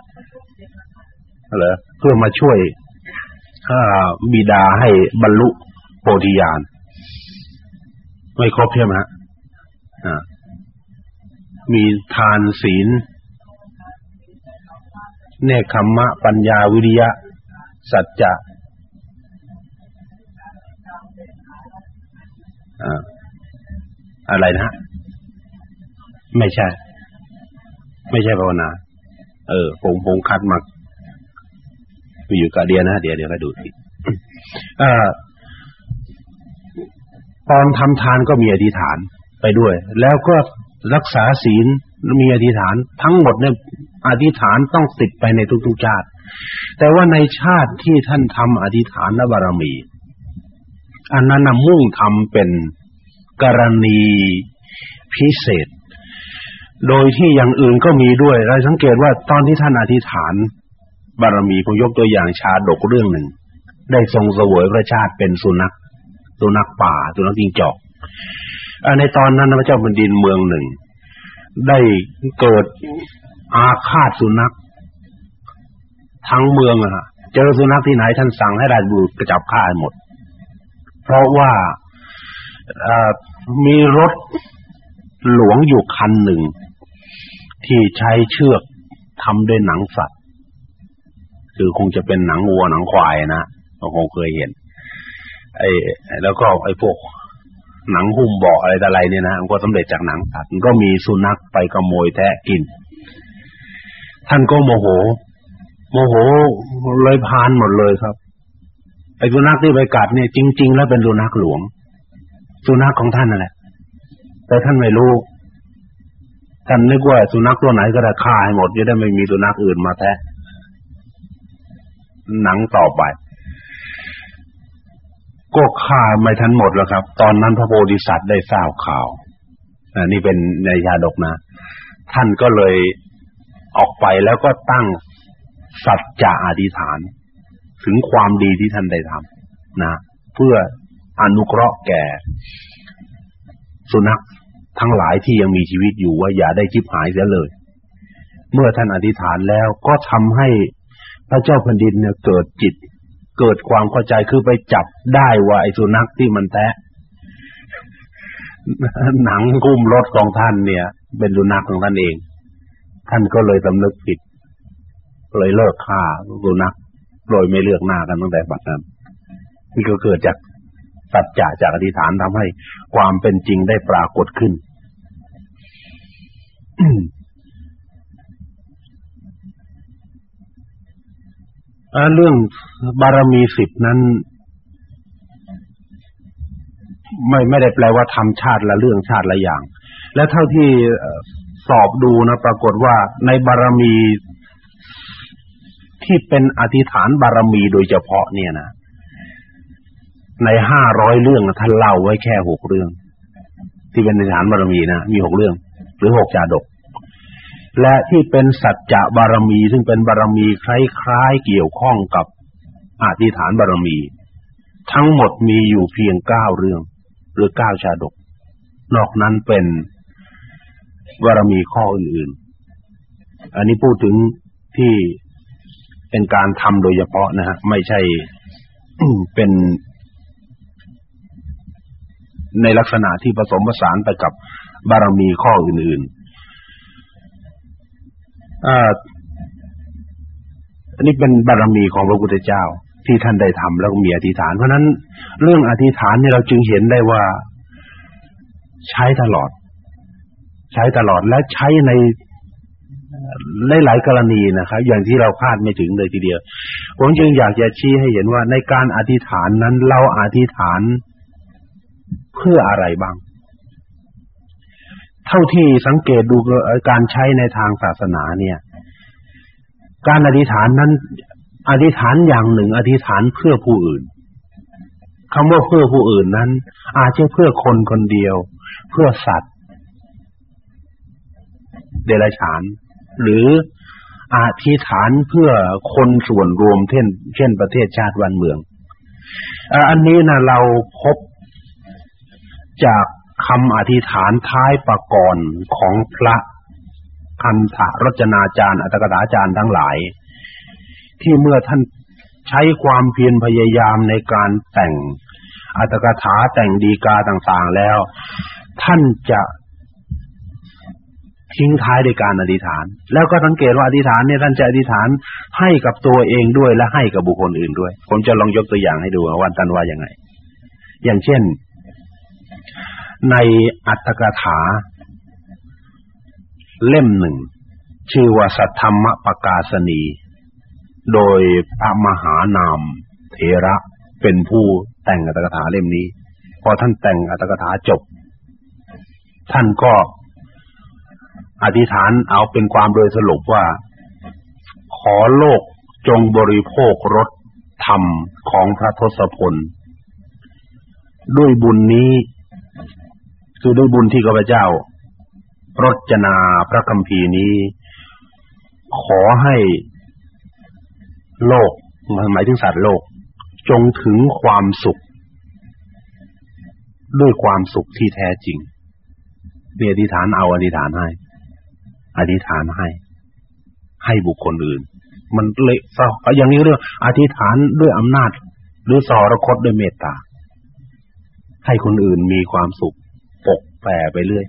เหรอเพื่อมาช่วยบิดาให้บรรลุโพธิญาณไม่ครบใช่ไหมฮะมีทานศีล เนคขมมะ ปัญญาวิริยะ สัจจะอะไรนะ ไม่ใช่ ไม่ใช่ภาวนา เออผมผมคัดมาอยู่กับเดียนะ เดี๋ยวเดี๋ยวไปดูสิตอนทำทานก็มีอธิษฐานไปด้วย แล้วก็รักษาศีลมีอธิษฐาน ทั้งหมดเนี่ยอธิษฐานต้องติดไปในทุกๆชาติ แต่ว่าในชาติที่ท่านทำอธิษฐานและบารมี อันนั้นนมุ่งทำเป็นกรณีพิเศษ โดยที่อย่างอื่นก็มีด้วยเราสังเกตว่าตอนที่ท่านอธิษฐาน บารมีผมยกตัวอย่างชาดกเรื่องหนึ่ง ได้ทรงเสวยพระชาติเป็นสุนัขสุนัขป่าสุนัขจิงจอกในตอนนั้นพระเจ้าแผ่นดินเมืองหนึ่ง ได้เกิดอาฆาตสุนัขทั้งเมืองอะเจอสุนัขที่ไหนท่านสั่งให้ราชบุตรกระจับฆ่าหมด เพราะว่ามีรถหลวงอยู่คันหนึ่ง ที่ใช้เชือกทำด้วยหนังสัตว์ คือคงจะเป็นหนังวัวหนังควายนะเราคงเคยเห็น ไอ้แล้วก็ไอ้พวกหนังหุ้มเบาอะไรต่ออะไรเนี่ยนะมันก็สำเร็จจากหนังสัตว์มันก็มีสุนัขไปขโมยแทะกิน ท่านก็โมโห โมโหเลยพานหมดเลยครับไอ้สุนัขที่ไปกัดเนี่ยจริง ๆ แล้วเป็นสุนัขหลวง สุนัขของท่านนั่นแหละแต่ท่านไม่รู้ ท่านนึกว่าสุนัขตัวไหนก็ได้ฆ่าให้หมดจะได้ไม่มีสุนัขอื่นมาแทะหนังต่อไป ก็ฆ่าไม่ทันหมดแล้วครับ ตอนนั้นพระโพธิสัตว์ได้ทราบข่าวอันนี้เป็นในยาดกนะ ท่านก็เลยออกไปแล้วก็ตั้งสัจจะอธิษฐาน ถึงความดีที่ท่านได้ทำนะ เพื่ออนุเคราะห์แก่ สุนัข ทั้งหลายที่ยังมีชีวิตอยู่ว่าอย่าได้ชิบหายเสียเลย เมื่อท่านอธิษฐานแล้วก็ทำให้พระเจ้าแผ่นดินเนี่ยเกิดจิต เกิดความเข้าใจคือไปจับได้ว่าไอ้สุนัขที่มันแทะหนังกุ้มรถของท่านเนี่ย เป็นสุนัขของท่านเอง ท่านก็เลยสำนึกผิดเลยเลิกฆ่าสุนัขโดยไม่เลือกหน้ากันตั้งแต่บัดนั้นนี่ก็เกิดจากสัจจะจากอธิษฐานทำให้ความเป็นจริงได้ปรากฏขึ้น เรื่องบารมีสิบนั้น ไม่ไม่ได้แปลว่าทำชาติละเรื่องชาติละอย่าง และเท่าที่สอบดูนะปรากฏว่าในบารมีที่เป็นอธิษฐานบารมีโดยเฉพาะเนี่ยนะในห้าร้อยเรื่องท่านเล่าไว้แค่หกเรื่อง ที่เป็นอธิษฐานบารมีนะมีหกเรื่อง รือหกจาดก และที่เป็นสัจจะบารมี ซึ่งเป็นบารมีคล้ายๆเกี่ยวข้องกับอธิษฐานบารมี ทั้งหมดมีอยู่เพียงเก้าเรื่อง หรือเก้าชาดก นอกนั้นเป็นบารมีข้ออื่นๆ อันนี้พูดถึงที่เป็นการทำโดยเฉพาะนะฮะไม่ใช่เป็น ในลักษณะที่ผสมผสานไปกับ บารมีข้ออื่นๆอันนี้เป็นบารมีของพระพุทธเจ้า ที่ท่านได้ทำแล้วมีอธิษฐาน เพราะนั้นเรื่องอธิษฐานเนี่ยเราจึงเห็นได้ว่าใช้ตลอด ใช้ตลอดและใช้ในหลายกรณีนะครับ อย่างที่เราคาดไม่ถึงเลยทีเดียว ผมจึงอยากจะชี้ให้เห็นว่าในการอธิษฐานนั้นเราอธิษฐานเพื่ออะไรบ้าง เท่าที่สังเกตดูการใช้ในทางศาสนาเนี่ย การอธิษฐานนั้น อธิษฐานอย่างหนึ่ง อธิษฐานเพื่อผู้อื่นคำว่าเพื่อผู้อื่นนั้น อาจจะเพื่อคนคนเดียว เพื่อสัตว์ เดรัจฉาน หรืออธิษฐานเพื่อคนส่วนรวมเช่น เช่น ประเทศชาติวันเมือง อันนี้นะเราพบจาก คำอธิษฐานท้ายประกรณ์ของพระคันธรจนาจารย์อัตถกถาจารย์ทั้งหลาย ที่เมื่อท่านใช้ความเพียรพยายามในการแต่งอัตถกถาแต่งดีกาต่างๆแล้ว ท่านจะทิ้งท้ายด้วยการอธิษฐาน แล้วก็สังเกตว่าอธิษฐานเนี่ยท่านจะอธิษฐานให้กับตัวเองด้วยและให้กับบุคคลอื่นด้วย ผมจะลองยกตัวอย่างให้ดูว่าท่านว่ายังไง อย่างเช่น ในอัตถกถา เล่มหนึ่ง ชื่อว่าสัทธรรมปกาสนี โดยพระมหานามเถระเป็นผู้แต่งอัตถกถาเล่มนี้ พอท่านแต่งอัตถกถาจบ ท่านก็อธิษฐานเอาเป็นความโดยสรุปว่า ขอโลกจงบริโภครสธรรมของพระทศพล ด้วยบุญนี้ คือด้วยบุญที่ข้าพเจ้ารจนาพระคัมภีร์นี้ ขอให้โลกหมายถึงสัตว์โลก จงถึงความสุข ด้วยความสุขที่แท้จริงเรียอธิษฐานเอาอธิษฐานให้ อธิษฐานให้ ให้บุคคลอื่น มันเละอย่างนี้เรื่องอธิษฐานด้วยอำนาจ หรือสอรคตด้วยเมตตา ให้คนอื่นมีความสุข แผ่ไปเรื่อย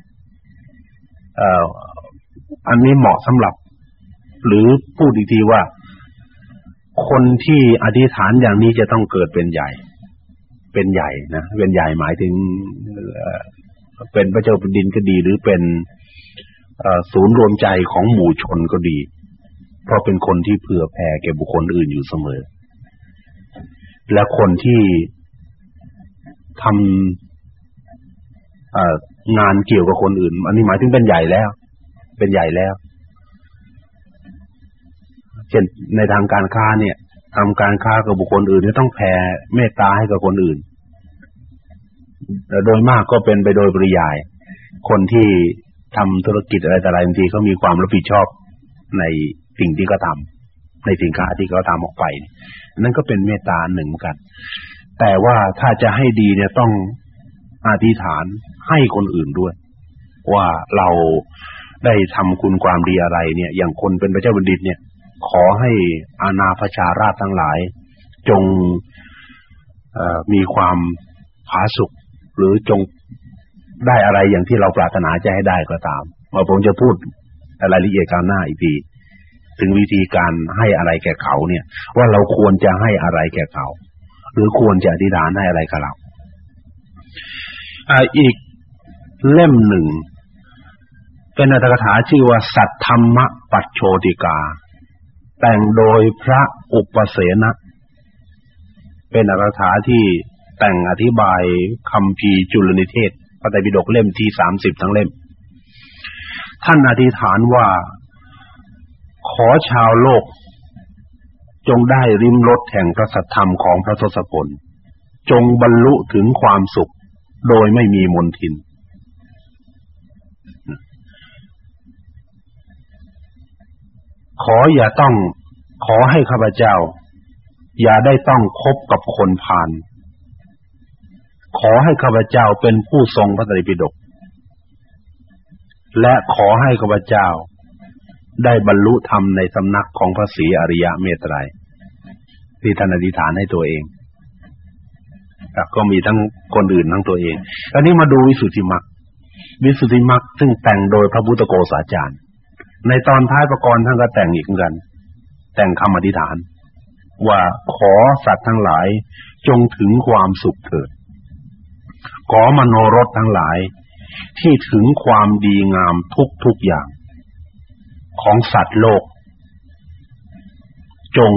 เอ่ออันนี้เหมาะสำหรับ หรือพูดอีกทีว่า คนที่อธิษฐานอย่างนี้จะต้องเกิดเป็นใหญ่ เป็นใหญ่นะเป็นใหญ่หมายถึงเป็นพระเจ้าแผ่นดินก็ดี หรือเป็นศูนย์รวมใจของหมู่ชนก็ดี เพราะเป็นคนที่เผื่อแผ่แก่บุคคลอื่นอยู่เสมอ และคนที่ทำ งานเกี่ยวกับคนอื่น อันนี้หมายถึงเป็นใหญ่แล้ว เป็นใหญ่แล้ว เช่นในทางการค้าเนี่ยทำการค้ากับบุคคลอื่นเนี่ต้องแผ่เมตตาให้กับคนอื่นโดยมากก็เป็นไปโดยปริยาย คนที่ทำธุรกิจอะไรแต่อะไรบางทีเขามีความรับผิดชอบในสิ่งที่เขาทาในสินค้าที่เขาทำออกไป นั่นก็เป็นเมตตาหนึ่งเหมือนกัน แต่ว่าถ้าจะให้ดีเนี่ยต้อง อธิษฐานให้คนอื่นด้วย ว่าเราได้ทำคุณความดีอะไร เนี่ย อย่างคนเป็นพระเจ้าบัณฑิตเนี่ย ขอให้อาณาประชาราชทั้งหลาย จงมีความผาสุกหรือจงได้อะไรอย่างที่เราปรารถนาจะให้ได้ก็ตามว่าผมจะพูดรายละเอียดการหน้าอีกทีถึงวิธีการให้อะไรแก่เขาเนี่ย ว่าเราควรจะให้อะไรแก่เขา หรือควรจะอธิษฐานให้อะไรกับเรา อีกเล่มหนึ่ง เป็นอัตถกถาชื่อว่า สัตธรรมปัจโชติกา แต่งโดยพระอุปเสนะ เป็นอัตถกถาที่แต่งอธิบายคำพีจุลนิเทศพระไตรปิฎกเล่มที่สามสิบทั้งเล่ม ท่านอธิษฐานว่าขอชาวโลก จงได้ริมรสแห่งพระสัทธรรมของพระทศพล จงบรรลุถึงความสุข โดยไม่มีมนทิน ขออย่าต้องขอให้ข้าพเจ้า อย่าได้ต้องคบกับคนผ่าน ขอให้ข้าพเจ้าเป็นผู้ทรงพระไตรปิฎกและขอให้ข้าพเจ้า ได้บรรลุธรรมในสำนักของพระศรีอริยะเมตไตรที่ท่านอธิษฐานให้ตัวเอง ก็มีทั้งคนอื่นทั้งตัวเองอันนี้มาดูวิสุทธิมรรควิสุทธิมรรคซึ่งแต่งโดยพระพุทธโกษาจารย์ ในตอนท้ายประกรณ์ท่านก็แต่งอีกเหมือนกัน แต่งคำอธิษฐาน ว่าขอสัตว์ทั้งหลายจงถึงความสุขเถิด ขอมโนรสทั้งหลาย ที่ถึงความดีงามทุกทุกอย่าง ของสัตว์โลก จง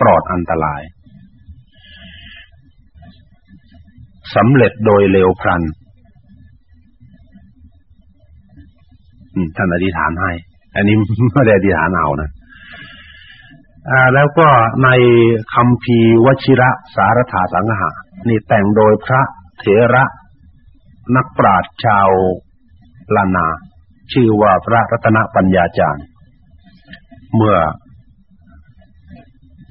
ปลอดอันตราย สำเร็จโดยเร็วพลันท่านอธิษฐานให้ อันนี้ไม่ได้อธิษฐานเอานะแล้วก็ในคำพีวชิระสารถาสังหานี่แต่งโดยพระเถระ นักปราชญ์ชาวลานา ชื่อว่าพระรัตนปัญญาจารย์ เมื่อ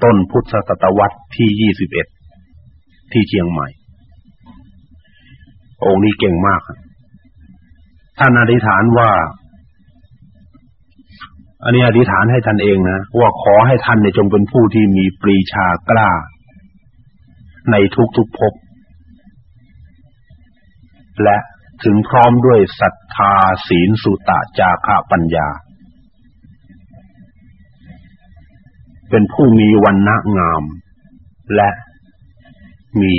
ต้นพุทธศตวรรษที่ยี่สิบเอ็ดที่เชียงใหม่ องค์นี้เก่งมากท่านอธิษฐานว่า อันนี้อธิษฐานให้ท่านเองนะว่าขอให้ท่านเนี่ยจงเป็นผู้ที่มีปรีชากล้า ในทุกๆภพและถึงพร้อมด้วยศรัทธาศีลสุตะจาคะปัญญา เป็นผู้มีวันณะงาม และมี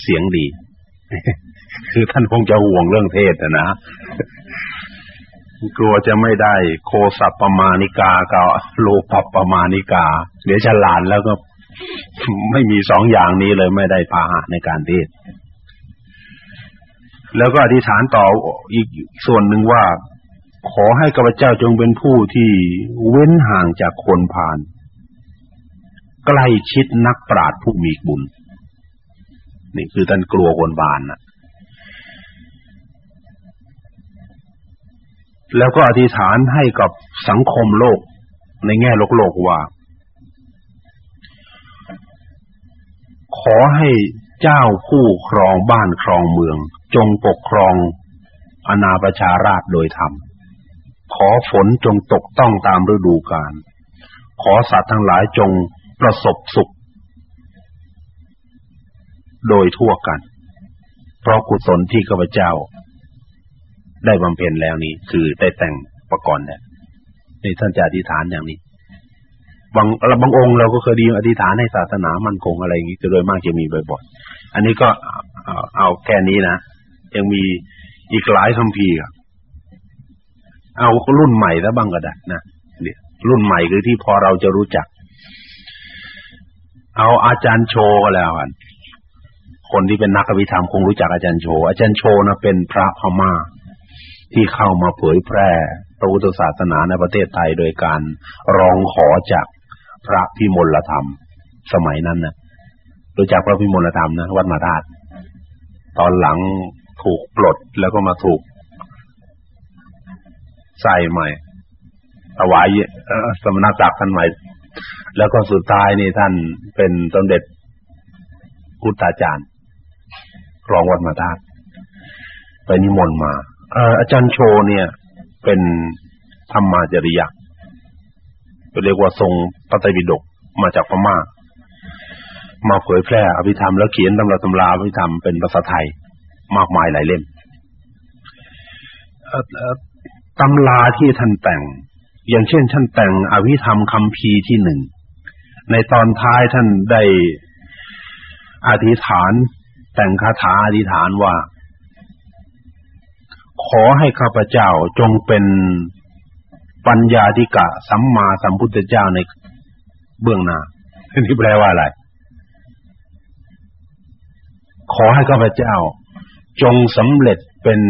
เสียงดี คือท่านคงจะห่วงเรื่องเทศนะ กลัวจะไม่ได้ โคสัปปมานิกากับโลภปปมานิกา เดี๋ยวฉลาดแล้วก็ไม่มีสองอย่างนี้เลยไม่ได้พาหะในการเทศ แล้วก็อธิษฐานต่ออีกส่วนหนึ่งว่า ขอให้ข้าพเจ้าจงเป็นผู้ที่เว้นห่างจากคนพาลใกล้ชิดนักปราชญ์ผู้มีบุญ นี่คือท่านกลัวคนบานนะแล้วก็อธิษฐานให้กับสังคมโลก ในแง่โลกโลกว่า ขอให้เจ้าผู้ครองบ้านครองเมือง จงปกครองอาณาประชาราษฎร์โดยธรรม ขอฝนจงตกต้องตามฤดูกาลขอสัตว์ทั้งหลายจงประสบสุข โดยทั่วกัน เพราะกุศลที่ข้าพเจ้า ได้บำเพ็ญแล้วนี้ คือได้แต่งประกรณ์แล้วนี่ท่านจะอธิษฐานอย่างนี้บางบางองค์เราก็เคยดีอธิษฐานให้ศาสนามั่นคงอะไรอย่างนี้โดยมากจะมีบ่อยๆอันนี้ก็เอาแค่นี้นะยังมีอีกหลายคำพีอะเอารุ่นใหม่แล้วบ้างก็ได้นะเดี๋ยรุ่นใหม่คือที่พอเราจะรู้จัก เอาอาจารย์โชก็แล้วกัน คนที่เป็นนักอภิธรรมคงรู้จักอาจารย์โช อาจารย์โชนะเป็นพระพม่าที่เข้ามาเผยแพร่พระพุทธศาสนาในประเทศไทยโดยการร้องขอจากพระพิมลธรรม สมัยนั้นนะรู้จักพระพิมลธรรมนะวัดมาธาตุตอนหลังถูกปลดแล้วก็มาถูกใส่ใหม่ถวายสมณศักดิ์ท่านใหม่ แล้วก็สุดท้ายนี่ท่านเป็นสมเด็จพุทธาจารย์ รองวัดมาธาตุไปนิมนต์มาอาจารย์โชเนี่ย เป็นธรรมาจริยะเรียกว่าทรงปฏิบิดกมาจากพม่า มาเผยแพร่อภิธรรมแล้วเขียนตำราตำราอภิธรรมเป็นภาษาไทยมากมายหลายเล่มตำราที่ท่านแต่ง อย่างเช่นท่านแต่งอภิธรรมคำพีที่หนึ่งในตอนท้ายท่านได้อธิษฐาน แต่งคาถาอธิษฐานว่า ขอให้ข้าพเจ้าจงเป็นปัญญาธิกะสัมมาสัมพุทธเจ้าในเบื้องหน้านี่แปลว่าอะไร ขอให้ข้าพเจ้า จงสำเร็จเป็น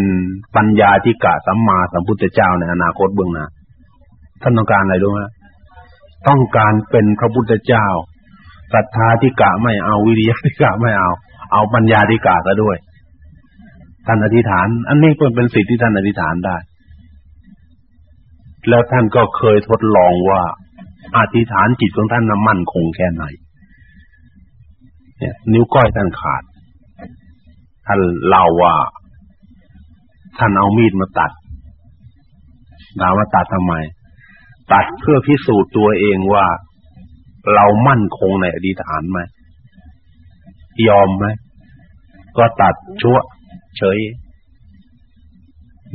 ปัญญาธิกะสัมมาสัมพุทธเจ้าในอนาคตเบื้องหน้าท่านต้องการอะไรรู้ไหมต้องการเป็นพระพุทธเจ้าศรัทธาธิกะไม่เอาวิริยะธิกะไม่เอา เอาปัญญาธิกะซะด้วยท่านอธิษฐาน อันนี้เป็นเป็นสิทธิที่ท่านอธิษฐานได้ แล้วท่านก็เคยทดลองว่าอธิษฐานจิตของท่านน้ำมั่นคงแค่ไหน เนี่ย นิ้วก้อยท่านขาด ท่านเล่าว่า ท่านเอามีดมาตัดถามว่าตัดทำไม ตัดเพื่อพิสูจน์ตัวเองว่า เรามั่นคงในอดีตฐานไหม ยอมไหมก็ตัดชั่ว เฉย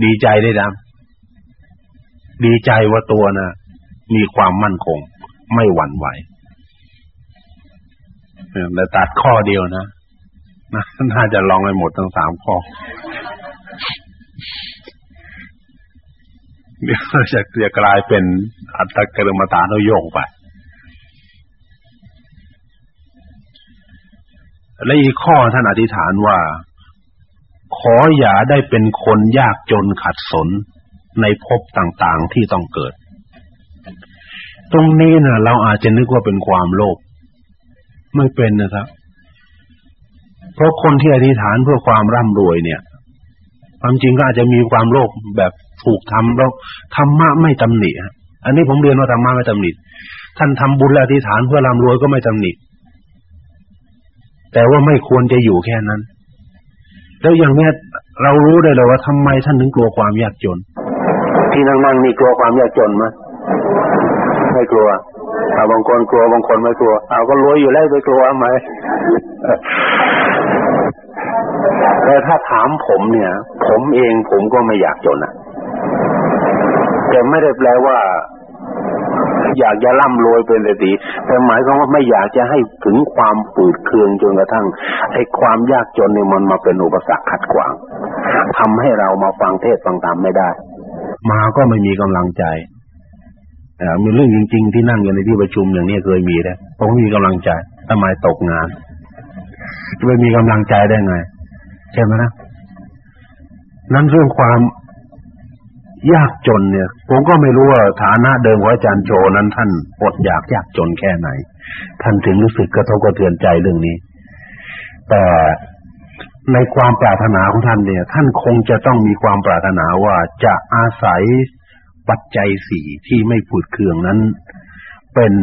ดีใจได้ดำดีใจว่าตัวนะ่ะ มีความมั่นคง ไม่หวั่นไหวแต่ตัดข้อเดียวนะน่าจะลองไปหมดทั้งสามข้อเดี๋ยวจะจะกลายเป็นอัตตกรรมตาโนโยงไป และอีกข้อท่านอธิษฐานว่า ขออย่าได้เป็นคนยากจนขัดสนในภพต่างๆที่ต้องเกิด ตรงนี้นะเราอาจจะนึกว่าเป็นความโลภไม่เป็นนะครับ เพราะคนที่อธิษฐานเพื่อความร่ำรวยเนี่ย ความจริงก็อาจจะมีความโลภแบบถูกทำแล้วธรรมะไม่ตำหนิอันนี้ผมเรียนว่าธรรมะไม่ตำหนิท่านทำบุญและอธิษฐานเพื่อร่ำรวยก็ไม่ตำหนิ แต่ว่าไม่ควรจะอยู่แค่นั้น แล้วอย่างนี้เรารู้ได้เลยว่าทำไมท่านถึงกลัวความยากจนที่นั่งนั่งนี่กลัวความยากจนไหมไม่กลัวถ้าบางคนกลัวบางคนไม่กลัว เอาก็รวยอยู่แล้วไปกลัวไหมแต่ถ้าถามผมเนี่ย ผมเองผมก็ไม่อยากจนอะแต่ไม่ได้แปลว่า อยากจะร่ำรวยเป็นเศรษฐีแต่หมายความว่าไม่อยากจะให้ถึงความปืดเคืองจนกระทั่งไอ้ความยากจนเนี่ยมันมาเป็นอุปสรรคขัดขวางทำให้เรามาฟังเทศฟังธรรมไม่ได้ มาก็ไม่มีกำลังใจอ่ามีเรื่องจริง ๆ ที่นั่งอยู่ในที่ประชุมอย่างนี้เคยมีนะผมมีกำลังใจทำไมตกงานจะไม่มีกำลังใจได้ไงใช่ไหมนะนั่นเรื่องความ ยากจนเนี่ย ผมก็ไม่รู้ว่าฐานะเดิมของอาจารย์โจนั้น ท่านอดอยากยากจนแค่ไหน ท่านถึงรู้สึกกระทบกระเทือนใจเรื่องนี้ แต่ในความปรารถนาของท่านเนี่ย ท่านคงจะต้องมีความปรารถนาว่าจะอาศัยปัจจัยสี่ที่ไม่ผุดเคืองนั้น เป็น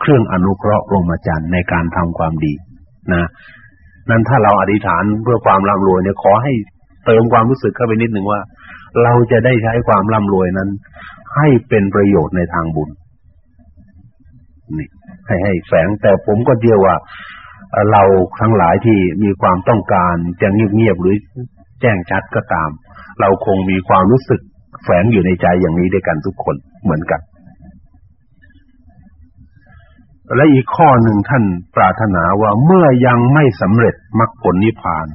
เครื่องอนุเคราะห์ลงมาจันในการทำความดีนะนั้นถ้าเราอธิษฐานเพื่อความร่ำรวยเนี่ยขอให้เติมความรู้สึกเข้าไปนิดหนึ่งว่า เราจะได้ใช้ความร่ำรวยนั้น ให้เป็นประโยชน์ในทางบุญนี่ให้ให้แฝงแต่ผมก็เดียวว่า เราทั้งหลายที่มีความต้องการจะเงียบๆหรือแจ้งชัดก็ตาม เราคงมีความรู้สึกแฝงอยู่ในใจอย่างนี้ด้วยกันทุกคนเหมือนกัน และอีกข้อหนึ่งท่านปรารถนาว่าเมื่อยังไม่สำเร็จมรรคผลนิพพาน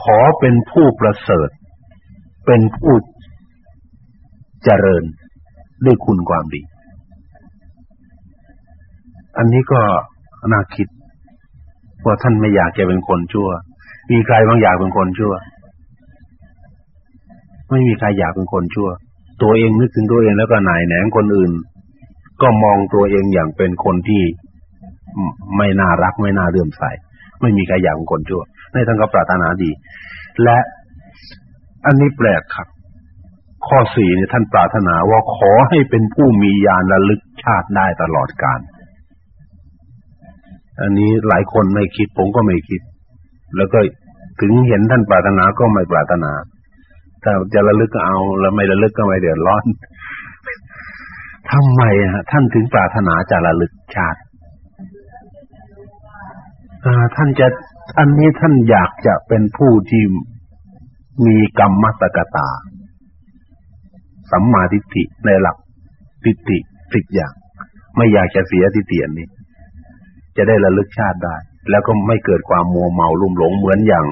ขอเป็นผู้ประเสริฐ เป็นผู้เจริญด้วยคุณความดี อันนี้ก็น่าคิดว่าท่านไม่อยากจะเป็นคนชั่ว มีใครบางอยากเป็นคนชั่ว ไม่มีใครอยากเป็นคนชั่ว ตัวเองนึกถึงตัวเองแล้วก็หน่ายแหนงคนอื่น ก็มองตัวเองอย่างเป็นคนที่ไม่น่ารักไม่น่าเลื่อมใส ไม่มีใครอยากเป็นคนชั่ว ในท่านก็ปรารถนาดี และ อันนี้แปลกครับ ข้อสี่เนี่ยท่านปรารถนาว่าขอให้เป็นผู้มีญาณระลึกชาติได้ตลอดกาลอันนี้หลายคนไม่คิดผมก็ไม่คิด แล้วก็ถึงเห็นท่านปรารถนาก็ไม่ปรารถนาถ้าจะระลึกก็เอา แล้วไม่ระลึกก็ไม่เดือดร้อนทำไมฮะท่านถึงปรารถนาจะระลึกชาติท่านจะอันนี้ท่านอยากจะเป็นผู้ที่ มีกรรมมัตกตา สัมมาทิฏฐิในหลักทิฏฐิสิบอย่าง ไม่อยากจะเสียทิฏฐิอันนี้ จะได้ระลึกชาติได้ แล้วก็ไม่เกิดความมัวเมาลุ่มหลงเหมือนอย่าง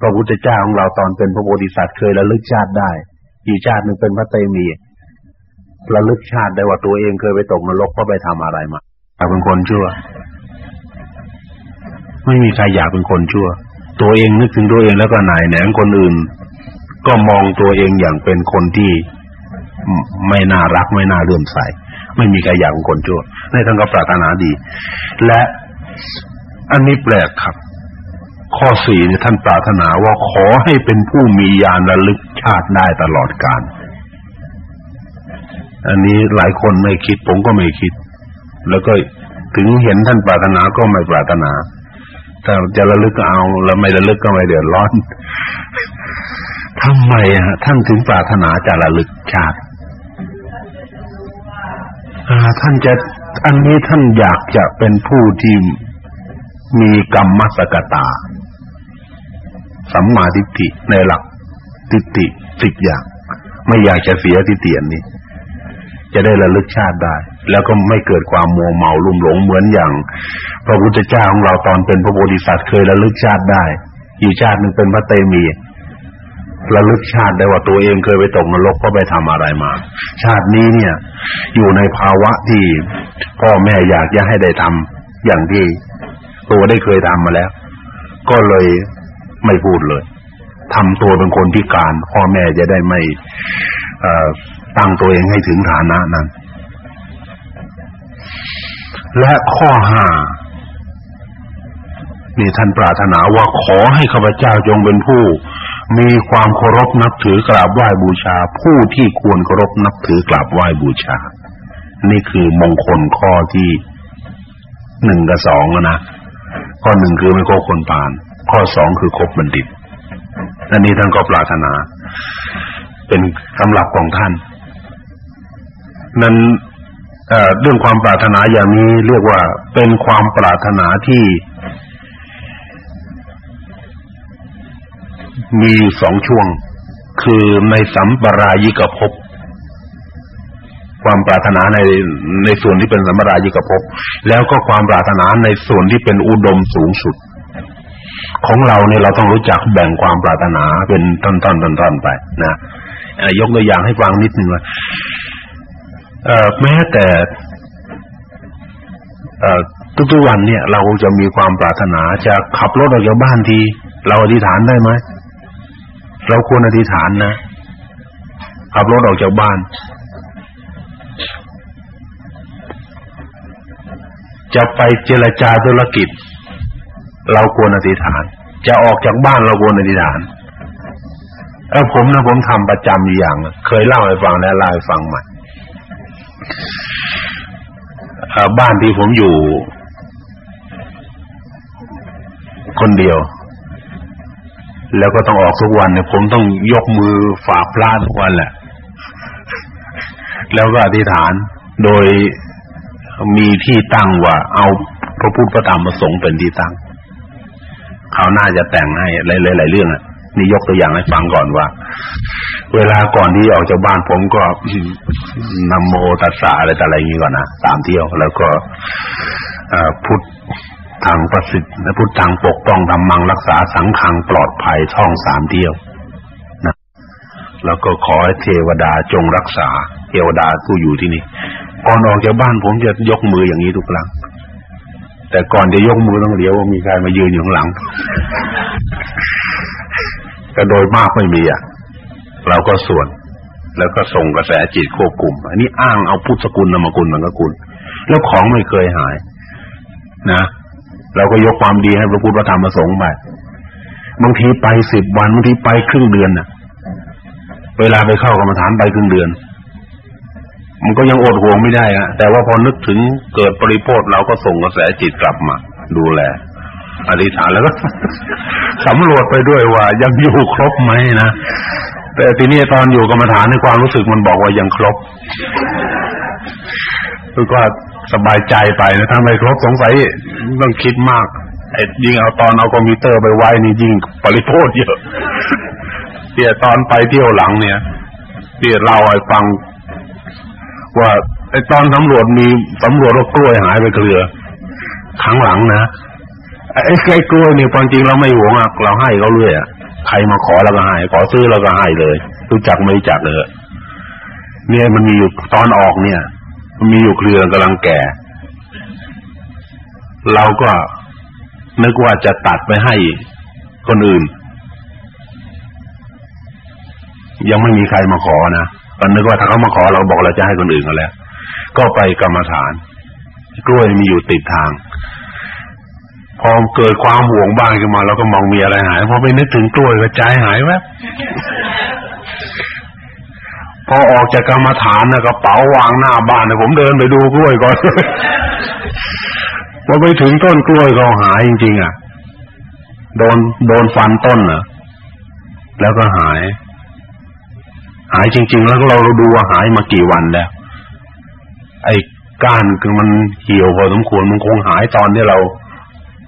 พระพุทธเจ้าของเราตอนเป็นพระโพธิสัตว์เคยระลึกชาติได้อีกชาติหนึ่งเป็นพระเตมีระลึกชาติได้ว่าตัวเองเคยไปตกนรกเพราะไปทำอะไรมาอยากเป็นคนชั่ว ไม่มีใครอยากเป็นคนชั่ว ตัวเองนึกถึงตัวเองแล้วก็หน่ายแหนงคนอื่น ก็มองตัวเองอย่างเป็นคนที่ไม่น่ารักไม่น่าเลื่อมใส ไม่มีใครอยากเป็นคนชั่ว ในท่านก็ปรารถนาดี และอันนี้แปลกครับ ข้อสี่เนี่ยท่านปรารถนาว่าขอให้เป็นผู้มีญาณระลึกชาติได้ตลอดกาลอันนี้หลายคนไม่คิดผมก็ไม่คิด แล้วก็ถึงเห็นท่านปรารถนาก็ไม่ปรารถนา ถ้าจะระลึกก็เอาแล้วไม่ระลึกก็ไม่เดือดร้อนทำไมฮะท่านถึงปรารถนาจะระลึกชาติท่านจะอันนี้ท่านอยากจะเป็นผู้ที่มีกรรมสกตาสัมมาทิฏฐิในหลักทิฏฐิสิบอย่าง ไม่อยากจะเสียทิฏฐิอันนี้ จะได้ระลึกชาติได้ แล้วก็ไม่เกิดความมัวเมาลุ่มหลงเหมือนอย่าง พระพุทธเจ้าของเราตอนเป็นพระโพธิสัตว์เคยระลึกชาติได้อีกชาติหนึ่งเป็นพระเตมีระลึกชาติได้ว่าตัวเองเคยไปตกนรกเพราะไปทำอะไรมา ชาตินี้เนี่ย อยู่ในภาวะที่พ่อแม่อยากจะให้ได้ทำอย่างที่ตัวได้เคยทำมาแล้ว ก็เลยไม่พูดเลยทำตัวเป็นคนพิการ พ่อแม่จะได้ไม่ ตั้งตัวเองให้ถึงฐานะนั้น และข้อห้านี่ท่านปรารถนาว่าขอให้ข้าพเจ้าจงเป็นผู้ มีความเคารพนับถือกราบไหว้บูชา ผู้ที่ควรเคารพนับถือกราบไหว้บูชา นี่คือมงคลข้อที่หนึ่งกับสองนะข้อหนึ่งคือไม่โกคนปาน ข้อสองคือคบบัณฑิตอันนี้ท่านก็ปรารถนา เป็นสำหรับของท่าน นั้นเรื่องความปรารถนาอย่างนี้เรียกว่าเป็นความปรารถนาที่ มีอยู่สองช่วง คือในสัมปรายิกภพความปรารถนาในในส่วนที่เป็นสัมปรายิกภพแล้วก็ความปรารถนาในส่วนที่เป็นอุดมสูงสุด ของเราเนี่ยเราต้องรู้จักแบ่งความปรารถนาเป็นต้นๆต้นๆไปนะยกตัวอย่างให้ฟังนิดนึงว่า แม้แต่ทุกๆวันเนี่ย เราจะมีความปรารถนาจะขับรถออกจากบ้านที เราอธิษฐานได้ไหมเราควรอธิษฐานนะ ขับรถออกจากบ้าน จะไปเจรจาธุรกิจ เราควรอธิษฐาน จะออกจากบ้านเราควรอธิษฐานแล้วผมนะผมทำประจำอยู่อย่าง เคยเล่าให้ฟังแล้วเล่าให้ฟังใหม่ บ้านที่ผมอยู่ คนเดียว แล้วก็ต้องออกทุกวันเนี่ยผมต้องยกมือฝากพระทุกวันแหละ แล้วก็อธิษฐานโดยมีที่ตั้งว่าเอาพระพุทธพระธรรมพระสงฆ์เป็นที่ตั้งเขาน่าจะแต่งให้หลายๆเรื่องอะนี่ยกตัวอย่างให้ฟังก่อนว่า เวลาก่อนที่ออกจากบ้านผมก็นำโมตัสสะอะไรต่ออะไรอย่างนี้ก่อนนะตามเที่ยว แล้วก็พุทธทางประสิทธิ์พุทธทางปกป้องธรรมังรักษาสังฆังปลอดภัยท่องสามเที่ยวนะแล้วก็ขอให้เทวดาจงรักษา เทวดาผู้อยู่ที่นี่ก่อนออกจากบ้านผมจะยกมืออย่างนี้ทุกครั้งแต่ก่อนจะยกมือต้องเดียวมีใครมายืนอยู่ข้างหลังแต่โดยมากไม่มีอะ เราก็ส่วน แล้วก็ส่งกระแสจิตควบคุม อันนี้อ้างเอาพุทธสกุลนามกุลมันก็กุล แล้วของไม่เคยหาย นะ เราก็ยกความดีให้พระพุทธธรรมประสงค์ไปบางทีไปสิบวันบางทีไปครึ่งเดือนน่ะ เวลาไปเข้ากรรมฐานไปครึ่งเดือน มันก็ยังอดห่วงไม่ได้อะแต่ว่าพอนึกถึงเกิดปริโภทเราก็ส่งกระแสจิตกลับมา ดูแลอธิษฐานแล้วก็สำรวจไปด้วยว่ายังอยู่ครบไหมนะ แต่ทีนี้ตอนอยู่กรรมฐานในความรู้สึกมันบอกว่ายังครบคือก็สบายใจไปนะถ้าไม่ครบสงสัยต้องคิดมากไอ้ยิ่งเอาตอนเอาคอมพิวเตอร์ไปไว้นี่ยิ่งปริโภทเยอะเดี๋ยตอนไปเที่ยวหลังเนี่ยเดี๋ยเล่าให้ฟัง ว่าไอ้ตอนสำรวจมีสำรวจว่ากล้วยหายไปเกลือครั้งหลังนะไอ้ไอ้กล้วยเนี่ยความจริงเราไม่หวงอะเราให้เขาเรื่อยอะ ใครมาขอเราก็ให้ขอซื้อเราก็ให้เลย รู้จักไม่รู้จักเลยเนี่ยมันมีอยู่ตอนออกเนี่ย มันมีอยู่เครือกำลังแก่ เราก็นึกว่าจะตัดไปให้คนอื่น ยังไม่มีใครมาขอนะก็นึกว่าถ้าเขามาขอเราบอกเราจะให้คนอื่นกันแล้ว ก็ไปกรรมฐาน กล้วยมีอยู่ติดทาง พอเกิดความห่วงบ้างขึ้นมาเราก็มองมีอะไรหายพอไปนึกถึงกล้วยก็ใจหายแวบพอออกจากกรรมฐานนะกระเป๋าวางหน้าบ้านนะผมเดินไปดูกล้วยก่อนพอไปถึงต้นกล้วยก็หายจริง ๆ อะ โดนโดนฟันต้นอะ แล้วก็หาย หายจริง ๆ แล้วเราเราดูว่าหายมากี่วันแล้ว ไอ้ก้านคือมันเหี่ยวพอสมควรมันคงหายตอนที่เรา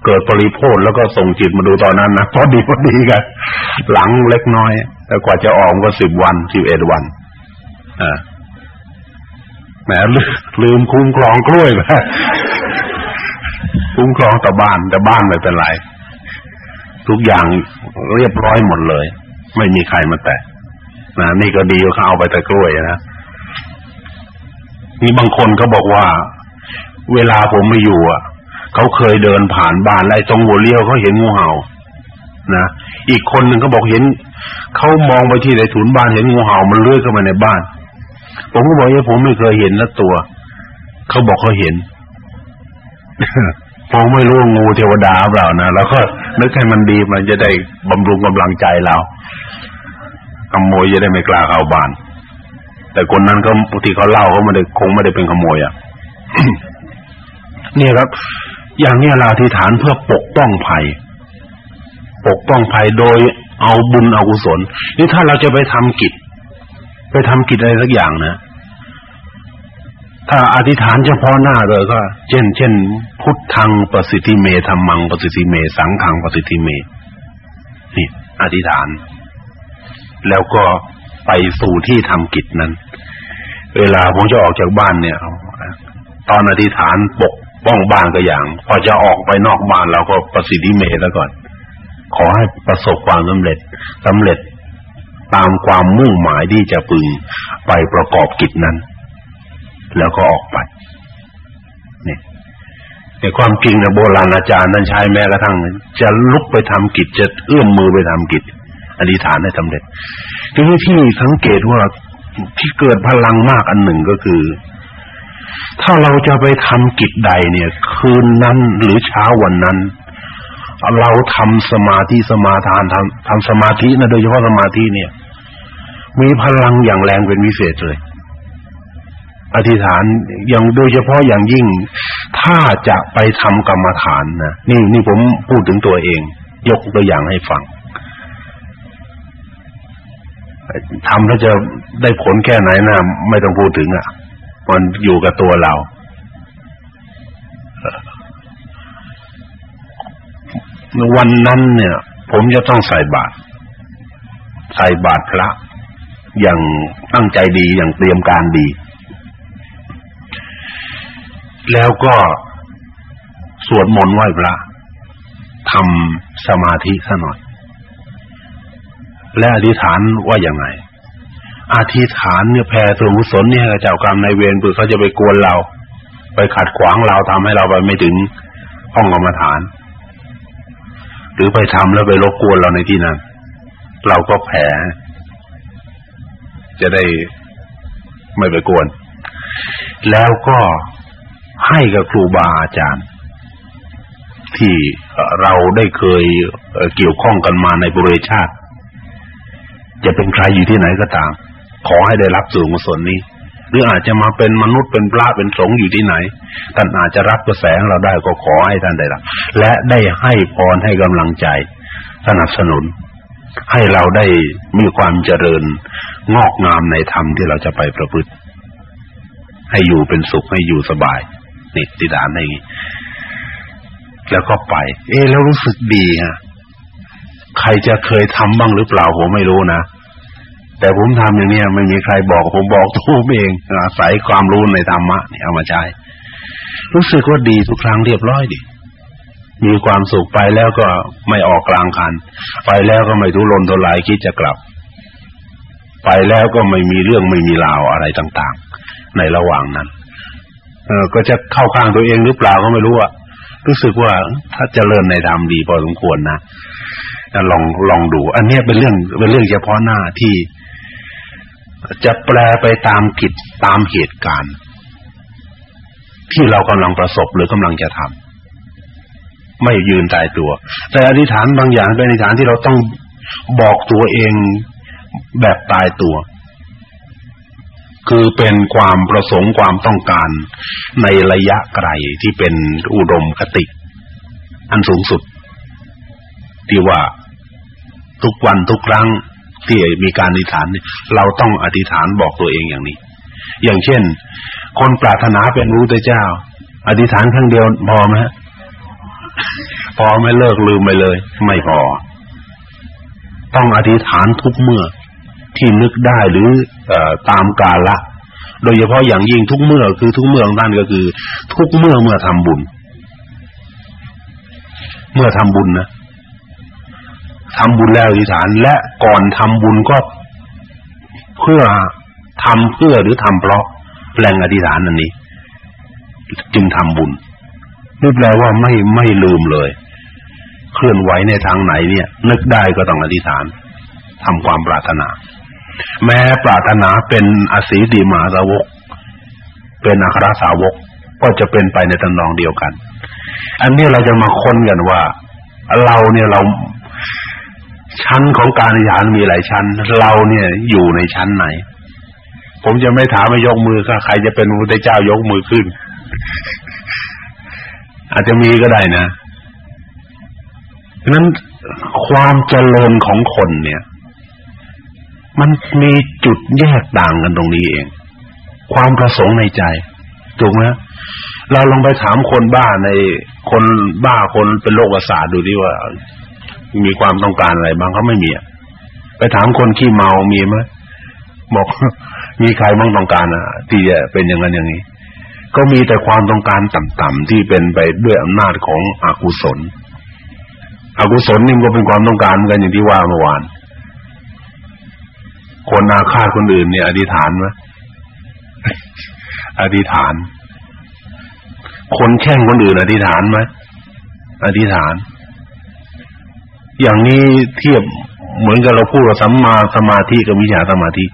เกิดปริโภคแล้วก็ส่งจิตมาดูตอนนั้นนะพอดีพอดีกันหลังเล็กน้อยแต่กว่าจะออกก็สิบวันสิบเอ็ดวันอ่าแหมลืมคุ้มครองกล้วยไปคุ้มครองต่อบ้านแต่บ้านไม่เป็นไรทุกอย่างเรียบร้อยหมดเลย ไม่มีใครมาแตะนะนี่ก็ดีเขาเอาไปแต่กล้วยนะนี่บางคนก็บอกว่า เวลาผมไม่อยู่อะ เขาเคยเดินผ่านบ้านไล่ตรงหัวเลี้ยวเขาเห็นงูเห่านะอีกคนหนึ่งเขาบอกเห็นเขามองไปที่ในถุนบ้านเห็นงูเห่ามันเลื้อยเข้ามาในบ้าน ผมก็บอกว่าผมไม่เคยเห็นนะตัว เขาบอกเขาเห็นผมไม่รู้งูเทวดาเปล่านะแล้วก็นึกให้มันดีมันจะได้บำรุงกำลังใจเราขโมยจะได้ไม่กล้าเข้าบ้าน แต่คนนั้นก็ที่เขาเล่าเขาไม่ได้คงไม่ได้เป็นขโมยอะนี่ครับ อย่างนี้เราอธิษฐานเพื่อปกป้องภัย ปกป้องภัยโดยเอาบุญเอากุศลนี่ถ้าเราจะไปทำกิจ ไปทำกิจอะไรสักอย่างนะ ถ้าอธิษฐานเฉพาะหน้าเลยก็ เช่น เช่น พุทธังประสิทธิเมธรรมังประสิทธิเม สังฆังประสิทธิเม นี่อธิษฐาน แล้วก็ไปสู่ที่ทำกิจนั้น เวลาผมจะออกจากบ้านเนี่ยตอนอธิษฐานปก ป้องบ้านก็อย่าง พอจะออกไปนอกบ้านเราก็ประสิทธิเมตแล้วก่อน ขอให้ประสบความสำเร็จสำเร็จตามความมุ่งหมายที่จะพึงไปประกอบกิจนั้น แล้วก็ออกไปนี่ในความจริงนะโบราณอาจารย์นั้นใช้แม้กระทั่ง จะลุกไปทำกิจจะเอื้อมมือไปทำกิจอธิษฐานให้สำเร็จทีนี้ที่สังเกตว่าที่เกิดพลังมากอันหนึ่งก็คือ ถ้าเราจะไปทำกิจใดเนี่ย คืนนั้นหรือเช้าวันนั้น เราทำสมาธิสมาทานทำทำสมาธินะโดยเฉพาะสมาธิเนี่ย มีพลังอย่างแรงเป็นพิเศษเลย อธิษฐานอย่างโดยเฉพาะอย่างยิ่ง ถ้าจะไปทำกรรมฐานนะนี่นี่ผมพูดถึงตัวเอง ยกตัวอย่างให้ฟังทำแล้วจะได้ผลแค่ไหนนะไม่ต้องพูดถึงอะ มันอยู่กับตัวเรา วันนั้นเนี่ย ผมจะต้องใส่บาตรใส่บาตรพระ อย่างตั้งใจดีอย่างเตรียมการดี แล้วก็สวดมนต์ไหว้พระทำสมาธิซะหน่อย และอธิษฐานว่าอย่างไง อธิษฐานเนี่ยแผ่ส่วนกุศลเนี่ยเจ้ากรรมนายเวรเพื่อเขาจะไปกวนเรา ไปขัดขวางเราทำให้เราไปไม่ถึงห้องกรรมฐาน หรือไปทำแล้วไปรบกวนเราในที่นั้น เราก็แผ่จะได้ไม่ไปกวน แล้วก็ให้กับครูบาอาจารย์ ที่เราได้เคยเกี่ยวข้องกันมาในบริเวณชาติ จะเป็นใครอยู่ที่ไหนก็ตาม ขอให้ได้รับส่วนกุศลนี้ หรืออาจจะมาเป็นมนุษย์เป็นพระเป็นสงฆ์อยู่ที่ไหน ท่านอาจจะรับกระแสของเราได้ก็ขอให้ท่านได้รับ และได้ให้พรให้กำลังใจ สนับสนุน ให้เราได้มีความเจริญงอกงามในธรรมที่เราจะไปประพฤติ ให้อยู่เป็นสุขให้อยู่สบายนี่ติดานในแล้วก็ไป เอ๊แล้วรู้สึกดีฮะใครจะเคยทำบ้างหรือเปล่าผมไม่รู้นะ แต่ผมทำอย่างนี้ไม่มีใครบอกผมบอกตัวผมเองอาศัยความรู้ในธรรมะนี่เอามาใช้รู้สึกว่าดีทุกครั้งเรียบร้อยดีมีความสุขไปแล้วก็ไม่ออกกลางคัน ไปแล้วก็ไม่ทุรนทุรายคิดจะกลับ ไปแล้วก็ไม่มีเรื่องไม่มีราวอะไรต่าง ๆ ในระหว่างนั้นเออก็จะเข้าข้างตัวเองหรือเปล่าก็ไม่รู้อะรู้สึกว่าถ้าเจริญในธรรมดีพอสมควรนะลองลองดู อันนี้เป็นเรื่องเป็นเรื่องเฉพาะหน้าที่ จะแปลไปตามกิจตามเหตุการณ์ ที่เรากำลังประสบหรือกำลังจะทำไม่ยืนตายตัว แต่อธิษฐานบางอย่างเป็นอธิษฐานที่เราต้องบอกตัวเองแบบตายตัว คือเป็นความประสงค์ความต้องการในระยะไกลที่เป็นอุดมคติ อันสูงสุด ที่ว่าทุกวันทุกครั้ง ที่มีการอธิษฐานเราต้องอธิษฐานบอกตัวเองอย่างนี้ อย่างเช่น คนปรารถนาเป็นระพุทธเจ้า อธิษฐานครั้งเดียวพอไหมพอไม่เลิกลืมไปเลย ไม่พอ ต้องอธิษฐานทุกเมื่อที่นึกได้หรืออตามกาละ โดยเฉพาะอย่างยิ่งทุกเมื่อคือทุกเมื่อของท่านก็คือ ทุกเมื่อเมื่อทำบุญ เมื่อทำบุญนะ ทำบุญแล้วอธิษฐาน และก่อนทำบุญก็เพื่อทำเพื่อหรือทำเพราะแรงอธิษฐานอันนี้ จึงทำบุญนี่แปลว่าไม่ไม่ลืมเลย เคลื่อนไหวในทางไหนเนี่ย นึกได้ก็ต้องอธิษฐานทำความปรารถนา แม้ปรารถนาเป็นอสีดีมาสาวก เป็นอัครสาวกก็จะเป็นไปในตำนองเดียวกัน อันนี้เราจะมาค้นกันว่า เราเนี่ยเรา ชั้นของการอธิษฐานมีหลายชั้น เราเนี่ยอยู่ในชั้นไหน ผมจะไม่ถามให้ยกมือค่ะใครจะเป็นพระพุทธเจ้ายกมือขึ้น อาจจะมีก็ได้นะนั้นความเจริญของคนเนี่ย มันมีจุดแยกต่างกันตรงนี้เอง ความประสงค์ในใจถูกไหมเราลองไปถามคนบ้าในคนบ้าคนเป็นโรคประสาทดูดิว่า มีความต้องการอะไรบางเขาไม่มีไปถามคนขี้เมามีไหมบอกมีใครบ้างต้องการอะที่จะเป็นอย่างนั้นอย่างนี้ ก็มีแต่ความต้องการต่ำๆที่เป็นไปด้วยอำนาจของอกุศล อกุศลนี่ก็เป็นความต้องการเหมือนกันอย่างที่ว่าเมื่อวาน คนอาฆาตคนอื่นเนี่ย อธิษฐานไหมอธิษฐาน คนแช่งคนอื่นอธิษฐานไหมอธิษฐาน อย่างนี้เทียบเหมือนกับเราพูดว่าสัมมาสมาธิกับวิชาสมาธิ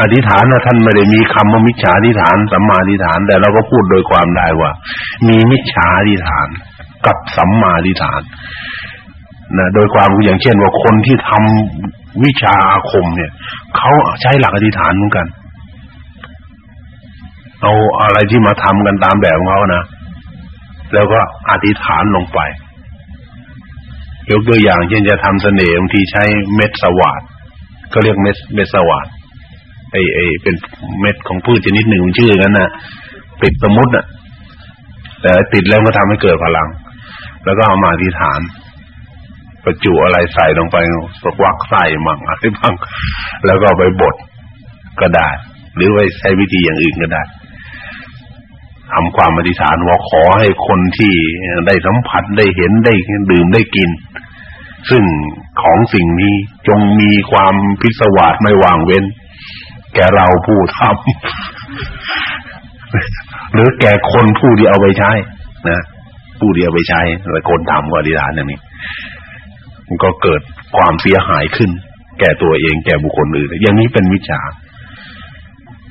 อธิษฐานนะท่านไม่ได้มีคำว่ามิจฉาอธิษฐานสัมมาอธิษฐาน แต่เราก็พูดโดยความได้ว่า มีมิจฉาอธิษฐานกับสัมมาอธิษฐานนะโดยความอย่างเช่นว่าคนที่ทำวิชาอาคมเนี่ยเขาใช้หลักอธิษฐานเหมือนกัน เอาอะไรที่มาทำกันตามแบบของเขานะแล้วก็อธิษฐานลงไป ยกตัวอย่างเช่นจะทำเสน่ห์บางทีใช้เม็ดสวัสดก็เรียกเม็ดเม็ดสวัสดไอ้ไอ้เป็นเม็ดของพืชชนิดหนึ่งชื่อนั้นน่ะติดสมุติอะแต่ติดแล้วก็ทำให้เกิดพลัง แล้วก็เอามาอธิษฐาน ประจุอะไรใส่ลงไปสกวักใส่มั่งอะไรบ้างแล้วก็ไปบดก็ได้หรือไปใช้วิธีอย่างอื่นก็ได้ทำความอธิษฐานว่าขอให้คนที่ได้สัมผัสได้เห็นได้ดื่มได้กิน ซึ่งของสิ่งนี้จงมีความพิศวาสไม่วางเว้น แก่เราผู้ทำหรือแก่คนผู้ที่เอาไปใช้ นะผู้ที่เอาไปใช้แต่คนทำก็อธิษฐานอย่างนี้มันก็เกิดความเสียหายขึ้น แก่ตัวเองแก่บุคคลอื่นอย่างนี้เป็นวิชา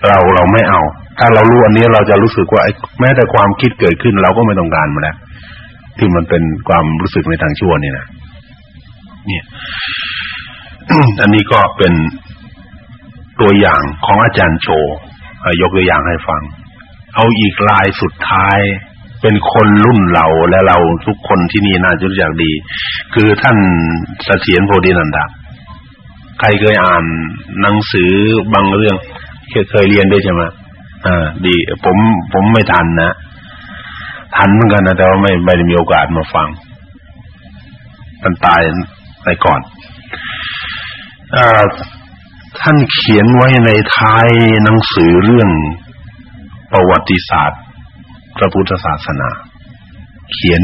เราเราไม่เอา ถ้าเรารู้อันนี้เราจะรู้สึกว่าแม้แต่ความคิดเกิดขึ้น เราก็ไม่ต้องการมาแล้วที่มันเป็นความรู้สึกในทางชั่วนี่นะ เนี่ยอันนี้ก็เป็นตัวอย่างของอาจารย์โชยกตัวอย่างให้ฟัง เอาอีกลายสุดท้าย เป็นคนรุ่นเราและเราทุกคนที่นี่น่าจะรู้จักดี คือท่านเสถียรโพธินันทะใครเคยอ่านหนังสือบางเรื่องเคยเรียนด้วยใช่ไหมอ่าดี ผมผมไม่ทันนะทันเหมือนกันนะแต่ว่าไม่ไม่ได้มีโอกาสมาฟังท่านตาย ไปก่อนอท่านเขียนไว้ในท้ายหนังสือเรื่องประวัติศาสตร์ พระพุทธศาสนา เขียน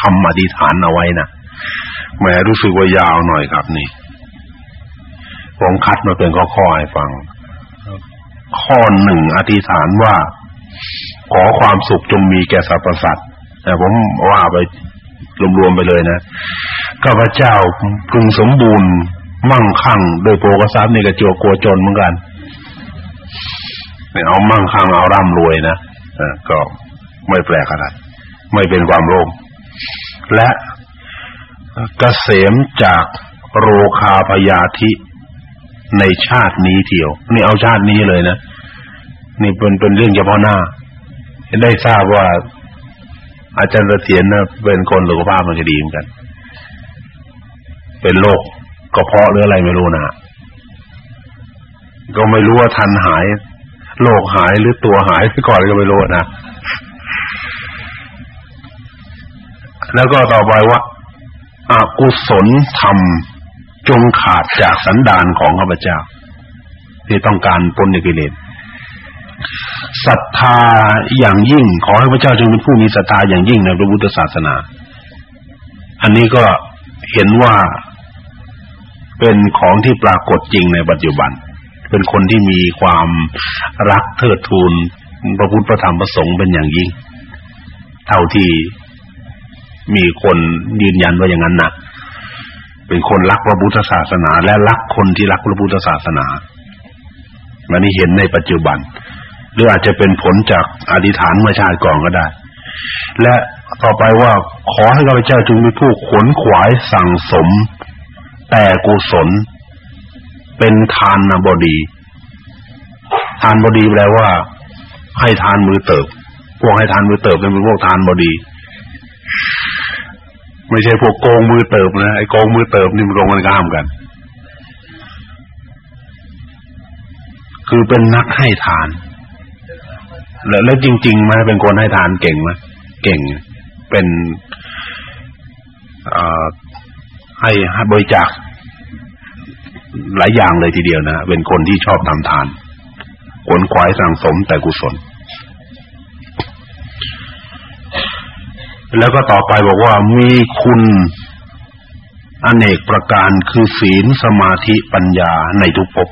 คำอธิษฐานเอาไว้นะแม้รู้สึกว่ายาวหน่อยครับนี่ผมคัดมาเป็นข้อๆให้ฟัง ข้อหนึ่งอธิษฐานว่า ขอความสุขจงมีแก่สรรพสัตว์แต่ผมว่าไป รวมๆไปเลยนะข้าพเจ้าพึงสมบูรณ์ มั่งคั่งโดยโภกทรัพย์นี่ก็จัวกลัวจนเหมือนกันไม่ยเอามั่งคั่งเอาร่ำรวยนะก็ไม่แปลกอะไรไม่เป็นความโลภและกะเกษมจากโรคาพยาธิในชาตินี้เที่ยว นี่เอาชาตินี้เลยนะ นี่เป็นเป็นเรื่องเฉพาะหน้า ได้ทราบว่า อาจารย์เสถียรนะเป็นคนสุขภาพมันจะดีเหมือนกัน เป็นโรคกระเพาะหรืออะไรไม่รู้นะก็ไม่รู้ว่าทันหายโรคหายหรือตัวหายไปก่อนก็ไม่รู้นะแล้วก็ต่อไปว่าอากุศลธรรมจงขาดจากสันดานของข้าพเจ้า ที่ต้องการพ้นในกิเลส ศรัทธาอย่างยิ่ง ขอให้พระเจ้าจงเป็นผู้มีศรัทธาอย่างยิ่งในพระพุทธศาสนา อันนี้ก็เห็นว่าเป็นของที่ปรากฏจริงในปัจจุบัน เป็นคนที่มีความรักเทิดทูนพระพุทธพระธรรมพระสงฆ์เป็นอย่างยิ่ง เท่าที่มีคนยืนยันว่าอย่างนั้นนะเป็นคนรักพระพุทธศาสนา และรักคนที่รักพระพุทธศาสนามันนี้เห็นในปัจจุบัน รืออาจจะเป็นผลจากอธิษฐานเมื่อชาติก่อนก็ได้ และต่อไปว่าขอให้ข้าพเจ้าจงมีผู้ขวนขวายสั่งสม แต่กุศล เป็นทานนบดี ทานบดีแปลว่า ให้ทานมือเติบ พวกให้ทานมือเติบเป็นพวกทานบดี ไม่ใช่พวกโกงมือเติบนะไอ้โกงมือเติบนี่มันตรงกันข้ามกัน คือเป็นนักให้ทาน แล้วจริงๆมันเป็นคนให้ทานเก่งไหมเก่ง เป็นอ่าให้บริจาคหลายอย่างเลยทีเดียวนะเป็นคนที่ชอบทำทานขนขวายสั่งสมแต่กุศล แล้วก็ต่อไปบอกว่ามีคุณอเนกประการคือศีลสมาธิปัญญาในทุกภพ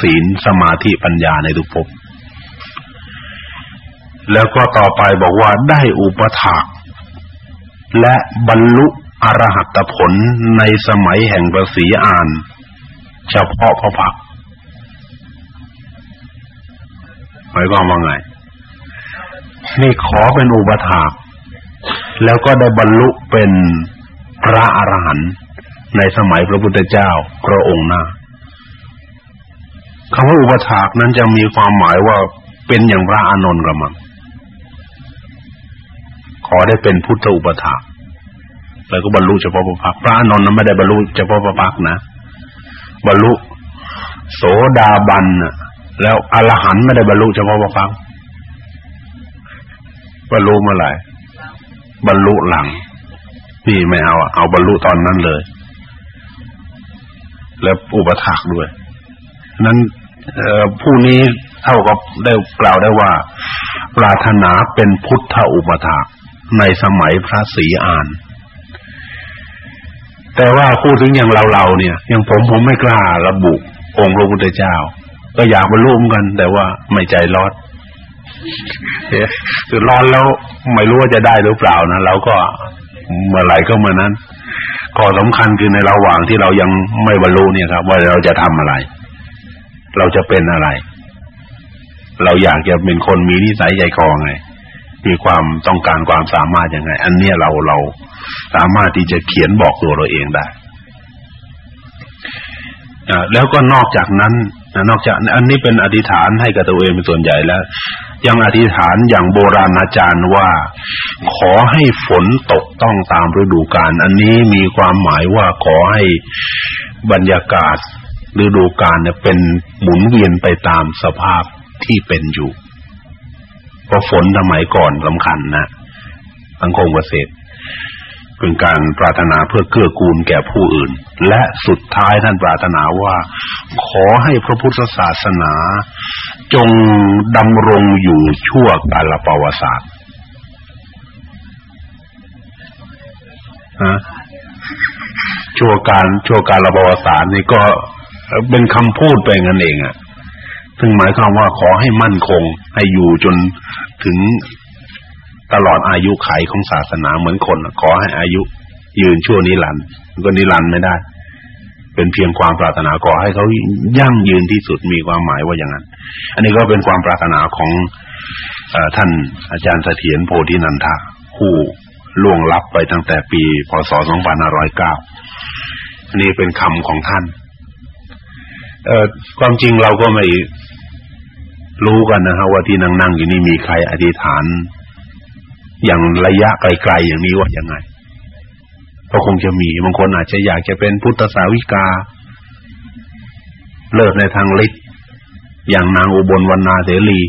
ศีลสมาธิปัญญาในทุกภพ แล้วก็ต่อไปบอกว่าได้อุปถากและบรรลุอรหัตผลในสมัยแห่งประสีอาน เฉพาะพระพักหมายความว่าไง นี่ขอเป็นอุปถากแล้วก็ได้บรรลุเป็นพระอรหันต์ในสมัยพระพุทธเจ้าพระองค์หน้าคำว่าอุปถากนั้นจะมีความหมายว่าเป็นอย่างพระอานนท์กระมัง ขอได้เป็นพุทธอุปถาแล้วก็บรรลุเฉพาะพระพักพระอานนท์นั้นไม่ได้บรรลุเฉพาะพระพักนะ บรรลุโสดาบันนะแล้วอรหันต์ไม่ได้บรรลุเฉพาะพระพักบรรลุเมื่อไหร่บรรลุหลังนี่ไม่เอาเอาบรรลุตอนนั้นเลย แล้วอุปถากด้วย นั้นผู้นี้เท่ากับได้กล่าวได้ว่า ปรารถนาเป็นพุทธอุปถาก ในสมัยพระศรีอาน แต่ว่าพูดถึงอย่างเราๆเนี่ยอย่างผมผมไม่กล้าระบุองค์พระพุทธเจ้า ก็อยากบรรลุเหมือนกัน แต่ว่าไม่ใจร้อนคือร้อนแล้วไม่รู้ว่าจะได้หรือเปล่านะเราก็เมื่อไหร่ก็เมื่อนั้นข้อสำคัญคือในระหว่างที่เรายังไม่บรรลุเนี่ยครับ ว่าเราจะทำอะไร เราจะเป็นอะไร เราอยากจะเป็นคนมีนิสัยใจคอไง มีความต้องการความสามารถยังไง อันเนี้ยเราเราสามารถที่จะเขียนบอกตัวเราเองได้แล้วก็นอกจากนั้นนอกจากอันนี้เป็นอธิษฐานให้กับตัวเองเป็นส่วนใหญ่แล้ว ยังอธิษฐานอย่างโบราณอาจารย์ว่า ขอให้ฝนตกต้องตามฤดูกาลอันนี้มีความหมายว่าขอให้บรรยากาศฤดูกาลเนี่ยเป็นหมุนเวียนไปตามสภาพที่เป็นอยู่ เพราะฝนสมัยก่อนสำคัญนะสังคมเกษตรเป็นการปรารถนาเพื่อเกื้อกูลแก่ผู้อื่น และสุดท้ายท่านปรารถนาว่า ขอให้พระพุทธศาสนา จงดำรงอยู่ชั่วกาลปวัติศาสตร์ฮะชั่วการชั่วการประวัติศาสตร์นี่ก็เป็นคำพูดไปงั้นเองอะ ซึ่งหมายความว่าขอให้มั่นคง ให้อยู่จนถึงตลอดอายุไขของศาสนาเหมือนคน ขอให้อายุยืนชั่วนิรันดร์ก็นิรันดร์ไม่ได้ เป็นเพียงความปรารถนาขอให้เขายั่งยืนที่สุดมีความหมายว่าอย่างนั้น อันนี้ก็เป็นความปรารถนาของท่านอาจารย์เสถียรโพธินันทะผู้ล่วงลับไปตั้งแต่ปี พศ 2509อันนี้เป็นคำของท่านเอ่อความจริงเราก็ไม่ รู้กันนะฮะว่าที่นั่งนั่งอยู่นี่มีใครอธิษฐาน อย่างระยะไกลๆอย่างนี้ว่ายังไงก็คงจะมีบางคนอาจจะอยากจะเป็นพุทธสาวิกา เลิศในทางฤทธิ์อย่างนางอุบลวรรณาเสรี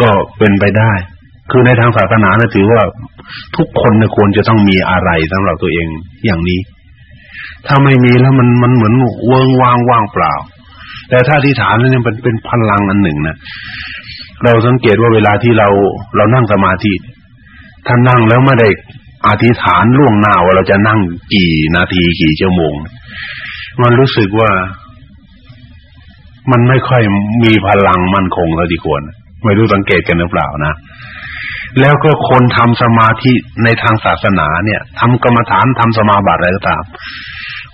ก็เป็นไปได้ คือในทางศาสนาเนี่ยถือว่าทุกคนเนี่ยควรจะต้องมีอะไรสำหรับตัวเองอย่างนี้ ถ้าไม่มีแล้วมันมันเหมือนเวิงว่างว่างเปล่า แต่ถ้าที่ฐานนี่มันเป็นพลังอันหนึ่งนะเราสังเกตว่าเวลาที่เราเรานั่งสมาธิถ้านั่งแล้วไม่ได้อธิษฐานล่วงหน้าว่าเราจะนั่งกี่นาทีกี่ชั่วโมง มันรู้สึกว่ามันไม่ค่อยมีพลังมั่นคงแล้วดีควรไม่รู้สังเกตกันหรือเปล่านะแล้วก็คนทำสมาธิในทางศาสนาเนี่ยทำกรรมฐานทำสมาบัติอะไรก็ตาม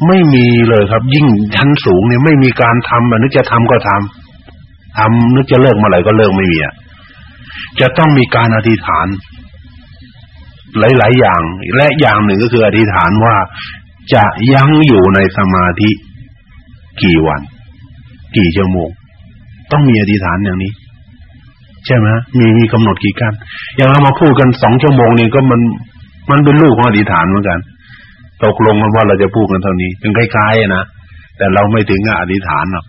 ไม่มีเลยครับ ยิ่งชั้นสูงเนี่ยไม่มีการทำนึกจะทำก็ทำทำนึกจะเลิกเมื่อไหร่ก็เลิกไม่มีอะจะต้องมีการอธิษฐาน หลาย ๆ อย่าง และอย่างหนึ่งก็คืออธิษฐานว่าจะยั้งอยู่ในสมาธิกี่วัน กี่ชั่วโมง ต้องมีอธิษฐานอย่างนี้ ใช่ไหมมีมีกำหนดกี่กันอย่างเรามาพูดกันสองชั่วโมงนี่ก็มันมันเป็นลูกของอธิษฐานเหมือนกัน ตกลงกันว่าเราจะพูดกันเท่านี้เป็นคล้ายๆนะแต่เราไม่ถึงอธิษฐานหรอก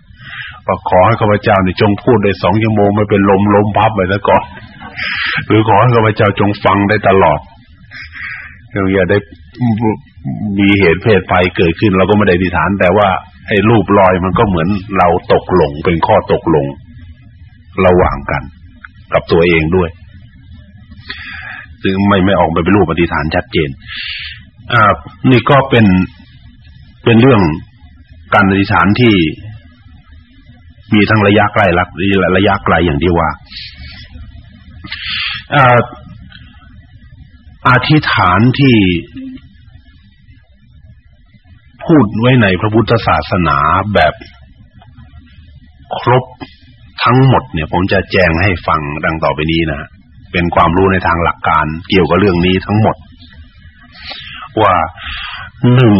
ก็ขอให้ข้าพเจ้านี่จงพูดได้สองชั่วโมงไม่เป็นลมลมพับไปซะก่อนหรือขอให้ข้าพเจ้าจงฟังได้ตลอดเราอย่าได้มีเหตุเพศภัยเกิดขึ้น เราก็ไม่ได้ดิษฐาน แต่ว่าไอ้รูปรอยมันก็เหมือนเราตกลงเป็นข้อตกลง ระหว่างกัน กับตัวเองด้วยซึ่งไม่ไม่ออกไปเป็นรูปปฏิฐานชัดเจน อ่านี่ก็เป็นเป็นเรื่องการอธิษฐานที่มีทั้งระยะใกล้และระยะไกลอย่างที่ว่าอธิษฐานที่พูดไว้ในพระพุทธศาสนาแบบครบทั้งหมดเนี่ย ผมจะแจ้งให้ฟังดังต่อไปนี้นะเป็นความรู้ในทางหลักการเกี่ยวกับเรื่องนี้ทั้งหมด ว่าหนึ่ง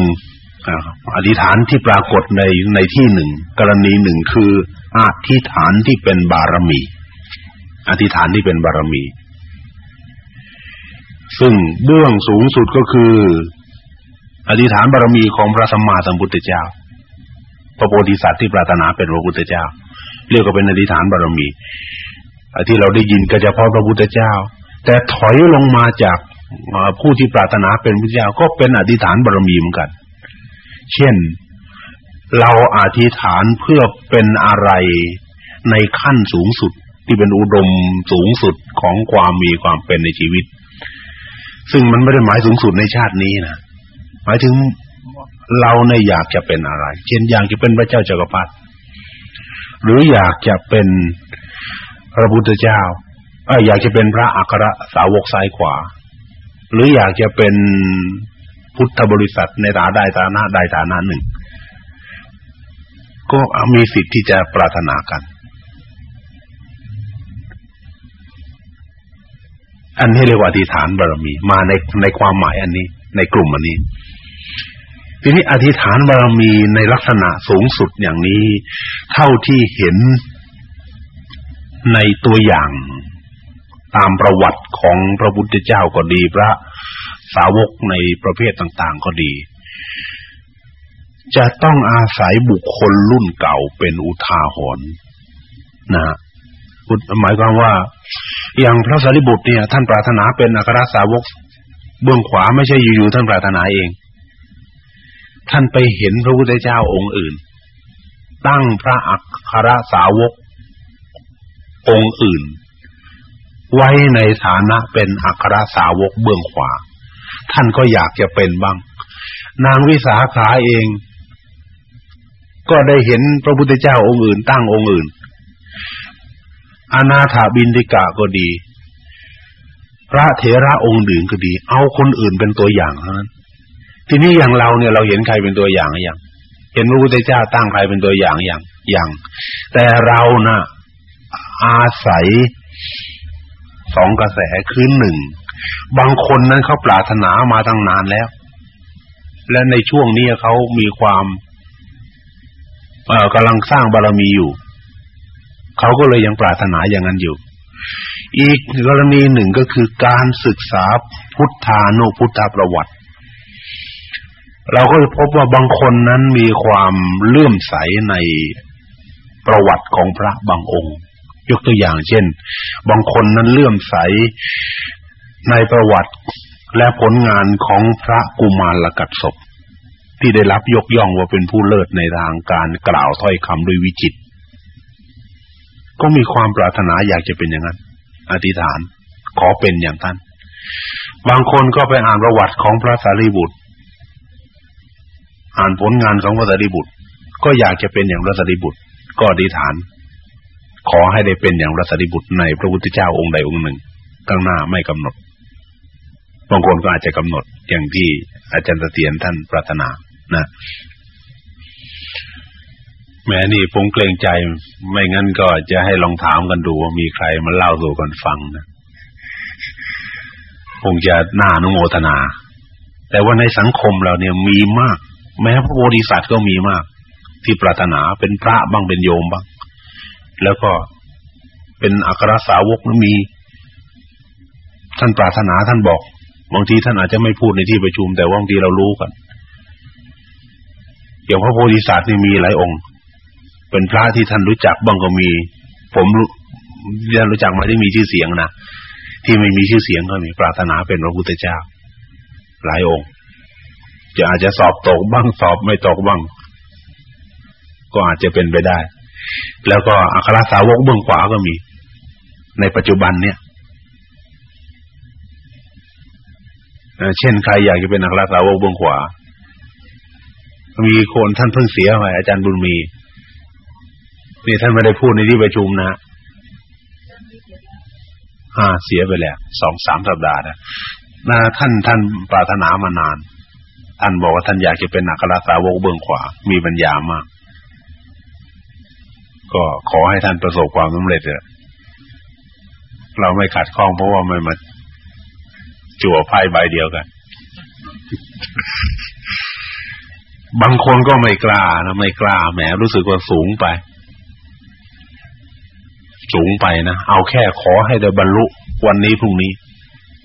อธิษฐานที่ปรากฏในในที่หนึ่งกรณีหนึ่งคืออธิษฐานที่เป็นบารมี อธิษฐานที่เป็นบารมี ซึ่งเบื้องสูงสุดก็คือ อธิษฐานบารมีของพระสัมมาสัมพุทธเจ้า พระโพธิสัตว์ที่ปรารถนาเป็นพระพุทธเจ้า เรียกว่าเป็นอธิษฐานบารมีที่เราได้ยินก็เฉพาะพระพุทธเจ้า แต่ถอยลงมาจาก ผู้ที่ปรารถนาเป็นพระเจ้าก็เป็นอธิษฐานบารมีเหมือนกัน เช่น เราอธิษฐานเพื่อเป็นอะไรในขั้นสูงสุดที่เป็นอุดมสูงสุดของความมีความเป็นในชีวิต ซึ่งมันไม่ได้หมายสูงสุดในชาตินี้นะหมายถึงเราในอยากจะเป็นอะไร เช่นอยากจะเป็นพระเจ้าจักรพรรดิหรืออยากจะเป็นพระพุทธเจ้าอยากจะเป็นพระอัครสาวกซ้ายขวา หรืออยากจะเป็นพุทธบริษัทในฐานะใดฐานะใดฐานะหนึ่ง ก็มีสิทธิ์ที่จะปรารถนากัน อันนี้เรียกว่าอธิษฐานบารมี มาในในความหมายอันนี้ ในกลุ่มอันนี้ทีนี้อธิษฐานบารมีในลักษณะสูงสุดอย่างนี้ เท่าที่เห็นในตัวอย่าง ตามประวัติของพระพุทธเจ้าก็ดี พระสาวกในประเภทต่างๆก็ดี จะต้องอาศัยบุคคลรุ่นเก่าเป็นอุทาหรณ์นะพุทธหมายความว่า อย่างพระสารีบุตรเนี่ย ท่านปรารถนาเป็นอัครสาวกเบื้องขวาไม่ใช่อยู่ๆท่านปรารถนาเอง ท่านไปเห็นพระพุทธเจ้าองค์อื่น ตั้งพระอัครสาวกองค์อื่น ไว้ในฐานะเป็นอัครสาวกเบื้องขวา ท่านก็อยากจะเป็นบ้าง นางวิสาขาเอง ก็ได้เห็นพระพุทธเจ้าองค์อื่น ตั้งองค์อื่น อนาถาบินติกะก็ดี พระเถระองค์อื่นก็ดี เอาคนอื่นเป็นตัวอย่างเท่านั้นทีนี้อย่างเราเนี่ยเราเห็นใครเป็นตัวอย่างหรือยังเห็นพระพุทธเจ้าตั้งใครเป็นตัวอย่างอย่างอย่าง แต่เรานะ่ะอาศัย สองกระแสคือหนึ่งบางคนนั้นเขาปรารถนามาตั้งนานแล้ว และในช่วงนี้เขามีความเอ่อกำลังสร้างบารมีอยู่ เขาก็เลยยังปรารถนาอย่างนั้นอยู่ อีกกรณีหนึ่งก็คือการศึกษาพุทธานุพุทธประวัติ เราก็จะพบว่าบางคนนั้นมีความเลื่อมใสในประวัติของพระบางองค์ ยกตัวอย่างเช่น บางคนนั้นเลื่อมใสในประวัติและผลงานของพระกุมารลกัดศพ ที่ได้รับยกย่องว่าเป็นผู้เลิศในทางการกล่าวถ้อยคำด้วยวิจิต ก็มีความปรารถนาอยากจะเป็นอย่างนั้น อธิษฐานขอเป็นอย่างท่าน บางคนก็ไปอ่านประวัติของพระสารีบุตร อ่านผลงานของพระสารีบุตร ก็อยากจะเป็นอย่างพระสารีบุตร ก็อธิษฐาน ขอให้ได้เป็นอย่างระสารีบุตรในพระพุทธเจ้าองค์ใดองค์หนึ่ง ข้างหน้าไม่กำหนด บางคนก็อาจจะกำหนดอย่างที่อาจารย์เตียนท่านปรารถนานะแม้นี่ผมเกรงใจ ไม่งั้นก็จะให้ลองถามกันดูว่ามีใครมาเล่าสู่กันฟังนะคงจะน่านุโมทนา แต่ว่าในสังคมเราเนี่ยมีมาก แม้พระโพธิสัตว์ก็มีมาก ที่ปรารถนาเป็นพระบ้างเป็นโยมบ้าง แล้วก็เป็นอัครสาวกนั้นมี ท่านปรารถนาท่านบอกบางทีท่านอาจจะไม่พูดในที่ประชุม แต่ว่าบางทีเรารู้กันอย่างพระโพธิสัตว์นี่มีหลายองค์ เป็นพระที่ท่านรู้จักบ้างก็มี ผมเรียนรู้จักมาที่มีชื่อเสียงนะที่ไม่มีชื่อเสียงก็มีปรารถนาเป็นพระพุทธเจ้า หลายองค์ จะอาจจะสอบตกบ้างสอบไม่ตกบ้าง ก็อาจจะเป็นไปได้ แล้วก็อัครสาวกเบื้องขวาก็มี ในปัจจุบันเนี่ยเช่นใครอยากจะเป็นอัครสาวกเบื้องขวา มีคนท่านเพิ่งเสียไปอาจารย์บุญมีนี่ท่านไม่ได้พูดในที่ประชุมนะอ่าเสียไปแล้วสองสามสัปดาห์นะนะท่านท่านปรารถนามานาน ท่านบอกว่าท่านอยากจะเป็นอัครสาวกเบื้องขวา มีปัญญามาก ก็ขอให้ท่านประสบความสำเร็จเถอะเราไม่ขัดข้องเพราะว่ามันมาจั่วไพ่ใบเดียวกัน บางคนก็ไม่กล้านะไม่กล้าแหมรู้สึกว่าสูงไป สูงไปนะเอาแค่ขอให้ได้บรรลุวันนี้พรุ่งนี้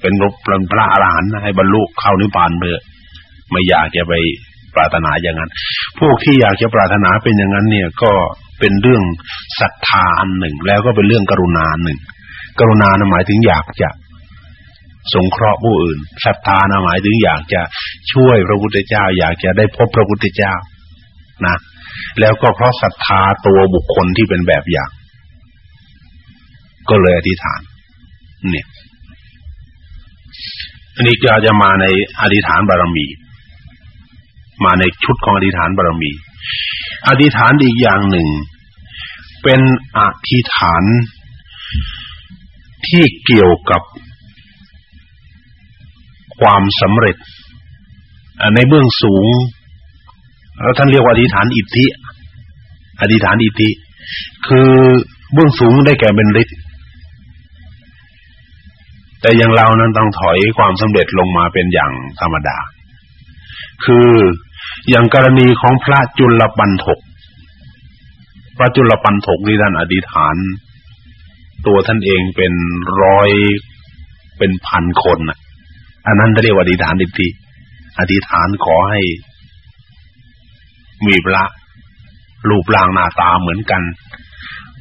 เป็นรบพระอรหันต์ให้บรรลุเข้านิพพานเถอะไม่อยากจะไปปรารถนาอย่างนั้น พวกที่อยากจะปรารถนาเป็นอย่างนั้น เนี่ย ก็ เป็นเรื่องศรัทธาอันหนึ่ง แล้วก็เป็นเรื่องกรุณาหนึ่ง กรุณาหมายถึงอยากจะสงเคราะห์ผู้อื่นศรัทธาหมายถึงอยากจะช่วยพระพุทธเจ้า อยากจะได้พบพระพุทธเจ้านะแล้วก็เพราะศรัทธาตัวบุคคลที่เป็นแบบอย่าง ก็เลยอธิษฐาน เนี่ยอันนี้ก็จะมาในอธิษฐานบารมี มาในชุดของอธิษฐานบารมี อธิษฐานอีกอย่างหนึ่ง เป็นอธิษฐานที่เกี่ยวกับความสำเร็จในเบื้องสูงแล้วท่านเรียกว่าอธิษฐานอิทธิ อธิษฐานอิทธิ คือเบื้องสูงได้แก่เป็นฤทธิ์แต่อย่างเรานั้นต้องถอยความสำเร็จลงมาเป็นอย่างธรรมดา คือ อย่างกรณีของพระจุลปันถก พระจุลปันถกนี่ท่านอธิษฐาน ตัวท่านเองเป็นร้อยเป็นพันคนอะ อันนั้นเรียกว่าอธิษฐานดิติอธิษฐานขอให้ มีพระรูปร่างหน้าตาเหมือนกัน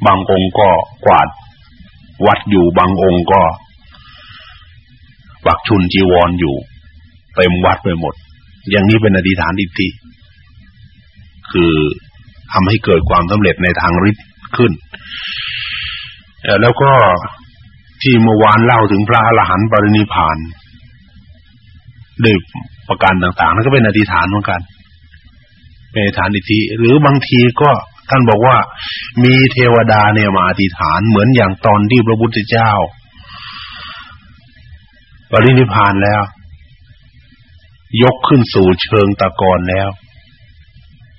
บางองค์ก็กวาด วัดอยู่บางองค์ก็ปักชุนจีวรออยู่ เต็มวัดไปหมด อย่างนี้เป็นอธิษฐานอิทธิคือทำให้เกิดความสำเร็จในทางฤทธิ์ขึ้นแล้วก็ที่เมื่อวานเล่าถึงพระอรหันต์ปรินิพานด้วยประการต่างๆนั่นก็เป็นอธิษฐานเหมือนกันเป็นอธิษฐานอิทธิหรือบางทีก็ท่านบอกว่ามีเทวดาเนี่ยมาอธิษฐานเหมือนอย่างตอนที่พระพุทธเจ้าปรินิพานแล้ว ยกขึ้นสู่เชิงตะกอนแล้ว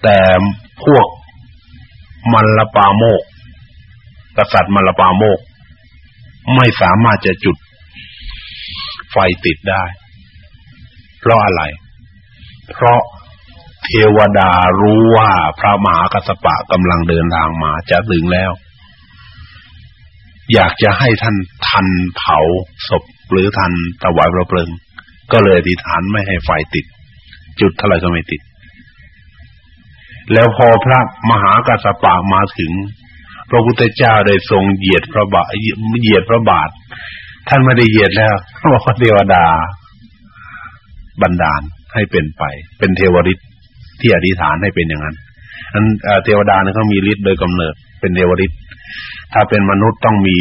แต่พวกมัลลปาโมกกษัตริย์มัลลปาโมก ไม่สามารถจะจุดไฟติดได้ เพราะอะไร เพราะเทวดารู้ว่าพระมหากัสปะกำลังเดินทางมาจะถึงแล้ว อยากจะให้ท่านทันเผาศพหรือทันถวายพระเพลิง ก็เลยอธิษฐานไม่ให้ไฟติด จุดเท่าไรก็ไม่ติด แล้วพอพระมหากัสปะมาถึง พระพุทธเจ้าได้ทรงเหยียดพระบาทเหยียดพระบาท ท่านไม่ได้เหยียดแล้วบอกว่าเทวดา บันดาลให้เป็นไป เป็นเทวฤทธิ์ที่อธิษฐานให้เป็นอย่างนั้นอันเทวดาเนี่ยเขามีฤทธิ์โดยกำเนิด เป็นเทวฤทธิ์ถ้าเป็นมนุษย์ต้องมี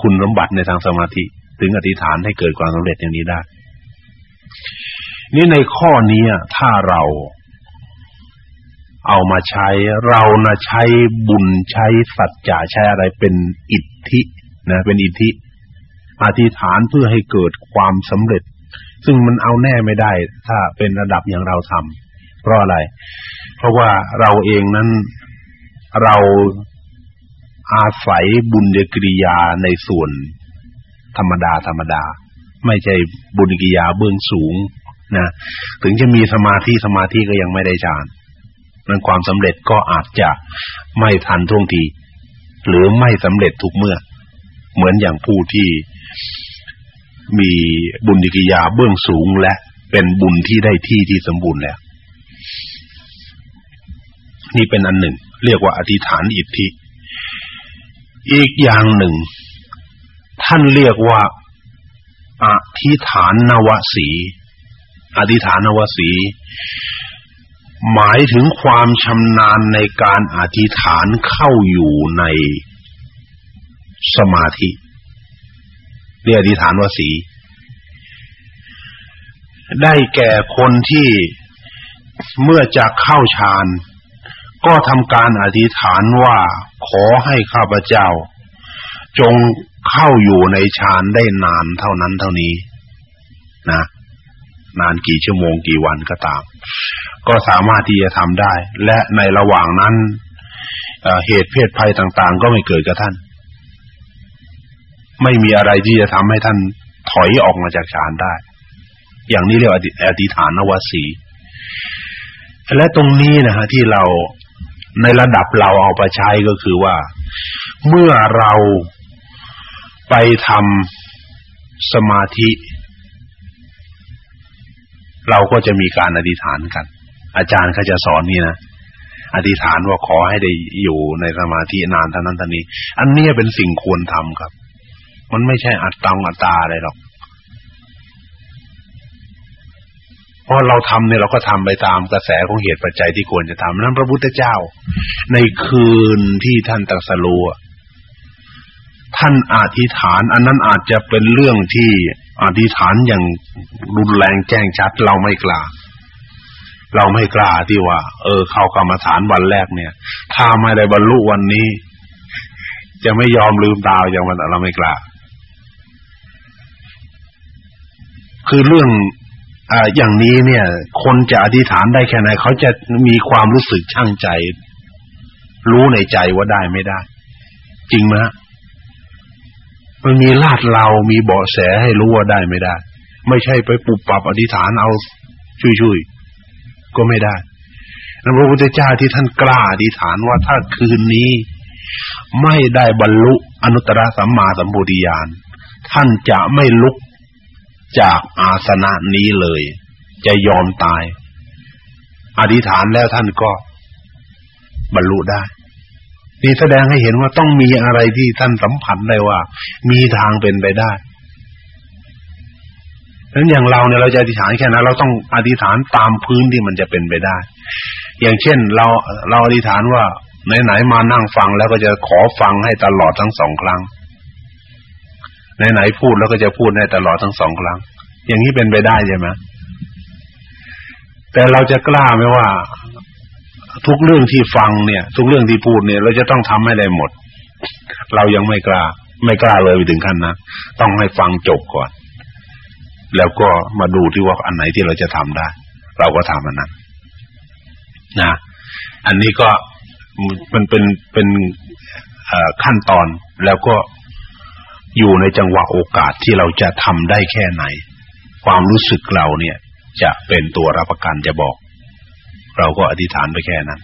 คุณสมบัติในทางสมาธิ ถึงอธิษฐานให้เกิดความสำเร็จอย่างนี้ได้ นี่ในข้อนี้ถ้าเราเอามาใช้เรานะใช้บุญใช้สัจจะใช้อะไรเป็นอิทธินะเป็นอิทธิอธิษฐานเพื่อให้เกิดความสำเร็จ ซึ่งมันเอาแน่ไม่ได้ ถ้าเป็นระดับอย่างเราทำเพราะอะไร เพราะว่าเราเองนั้นเราอาศัยบุญกิริยาในส่วนธรรมดาธรรมดา ไม่ใช่บุญกิยาเบื้องสูงนะถึงจะมีสมาธิสมาธิก็ยังไม่ได้ฌานนั้นความสำเร็จก็อาจจะไม่ทันท่วงที หรือไม่สำเร็จทุกเมื่อ เหมือนอย่างผู้ที่มีบุญกิยาเบื้องสูงและเป็นบุญที่ได้ที่ที่สมบูรณ์แล้ว นี่เป็นอันหนึ่ง เรียกว่าอธิษฐานอิทธิ อีกอย่างหนึ่ง ท่านเรียกว่า อธิฐานนวสีอธิฐานวสีหมายถึงความชำนาญในการอธิษฐานเข้าอยู่ในสมาธิเรียกอธิษฐานวสี ได้แก่คนที่เมื่อจะเข้าฌานก็ทำการอธิษฐานว่าขอให้ข้าพเจ้า จง เข้าอยู่ในฌานได้นานเท่านั้นเท่านี้ นะ นานกี่ชั่วโมงกี่วันก็ตาม ก็สามารถที่จะทำได้ และในระหว่างนั้นเหตุเพศภัยต่าง ๆ ก็ไม่เกิดกับท่าน ไม่มีอะไรที่จะทำให้ท่านถอยออกมาจากฌานได้ อย่างนี้เรียกอธิฐานวสีและตรงนี้นะฮะที่เราในระดับเราเอาไปใช้ก็คือว่า เมื่อเรา ไปทำสมาธิ เราก็จะมีการอธิษฐานกัน อาจารย์เขาจะสอนนี่นะอธิษฐานว่าขอให้ได้อยู่ในสมาธินานเท่านั้นเท่านี้ อันนี้เป็นสิ่งควรทำครับ มันไม่ใช่อัตตังอัตตาอะไรหรอกเพราะเราทำเนี่ยเราก็ทำไปตามกระแสของเหตุปัจจัยที่ควรจะทำนั้นพระพุทธเจ้า ในคืนที่ท่านตรัสรู้ ท่านอธิษฐาน อันนั้นอาจจะเป็นเรื่องที่อธิษฐานอย่างรุนแรงแจ้งชัดเราไม่กล้า เราไม่กล้าที่ว่า เออ เข้ากรรมฐานวันแรกเนี่ย ถ้าไม่ได้บรรลุวันนี้ จะไม่ยอมลืมตาอย่างวันเราไม่กล้า คือเรื่องอ่าอย่างนี้เนี่ย คนจะอธิษฐานได้แค่ไหนเขาจะมีความรู้สึกช่างใจ รู้ในใจว่าได้ไม่ได้ จริงไหม มันมีลาดเรามีเบาะแสให้รู้ว่าได้ไม่ได้ ไม่ใช่ไปปุบปับอธิษฐานเอาช่วยๆก็ไม่ได้พระพุทธเจ้าที่ท่านกล้าอธิษฐานว่าถ้าคืนนี้ ไม่ได้บรรลุอนุตตรสัมมาสัมปวิญาณท่านจะไม่ลุกจากอาสนะนี้เลย จะยอมตาย อธิษฐานแล้วท่านก็บรรลุได้ นี่แสดงให้เห็นว่าต้องมีอะไรที่ท่านสัมผัสได้ว่า มีทางเป็นไปได้ดังนั้นอย่างเราเนี่ยเราจะอธิษฐานแค่นั้นเราต้องอธิษฐานตามพื้นที่มันจะเป็นไปได้ อย่างเช่น เราเราอธิษฐานว่าไหนๆมานั่งฟังแล้วก็จะขอฟังให้ตลอดทั้งสองครั้งไหนๆพูดแล้วก็จะพูดให้ตลอดทั้งสองครั้ง อย่างนี้เป็นไปได้ใช่ไหมแต่เราจะกล้าไหมว่า ทุกเรื่องที่ฟังเนี่ย ทุกเรื่องที่พูดเนี่ย เราจะต้องทำให้ได้หมด เรายังไม่กล้า ไม่กล้าเลยไปถึงขั้นนะต้องให้ฟังจบก่อน แล้วก็มาดูที่ว่าอันไหนที่เราจะทำได้ เราก็ทำอันนั้นนะอันนี้ก็มันเป็นเป็นขั้นตอนแล้วก็อยู่ในจังหวะโอกาสที่เราจะทำได้แค่ไหน ความรู้สึกเราเนี่ย จะเป็นตัวรับประกันจะบอก เราก็อธิษฐานไปแค่นั้น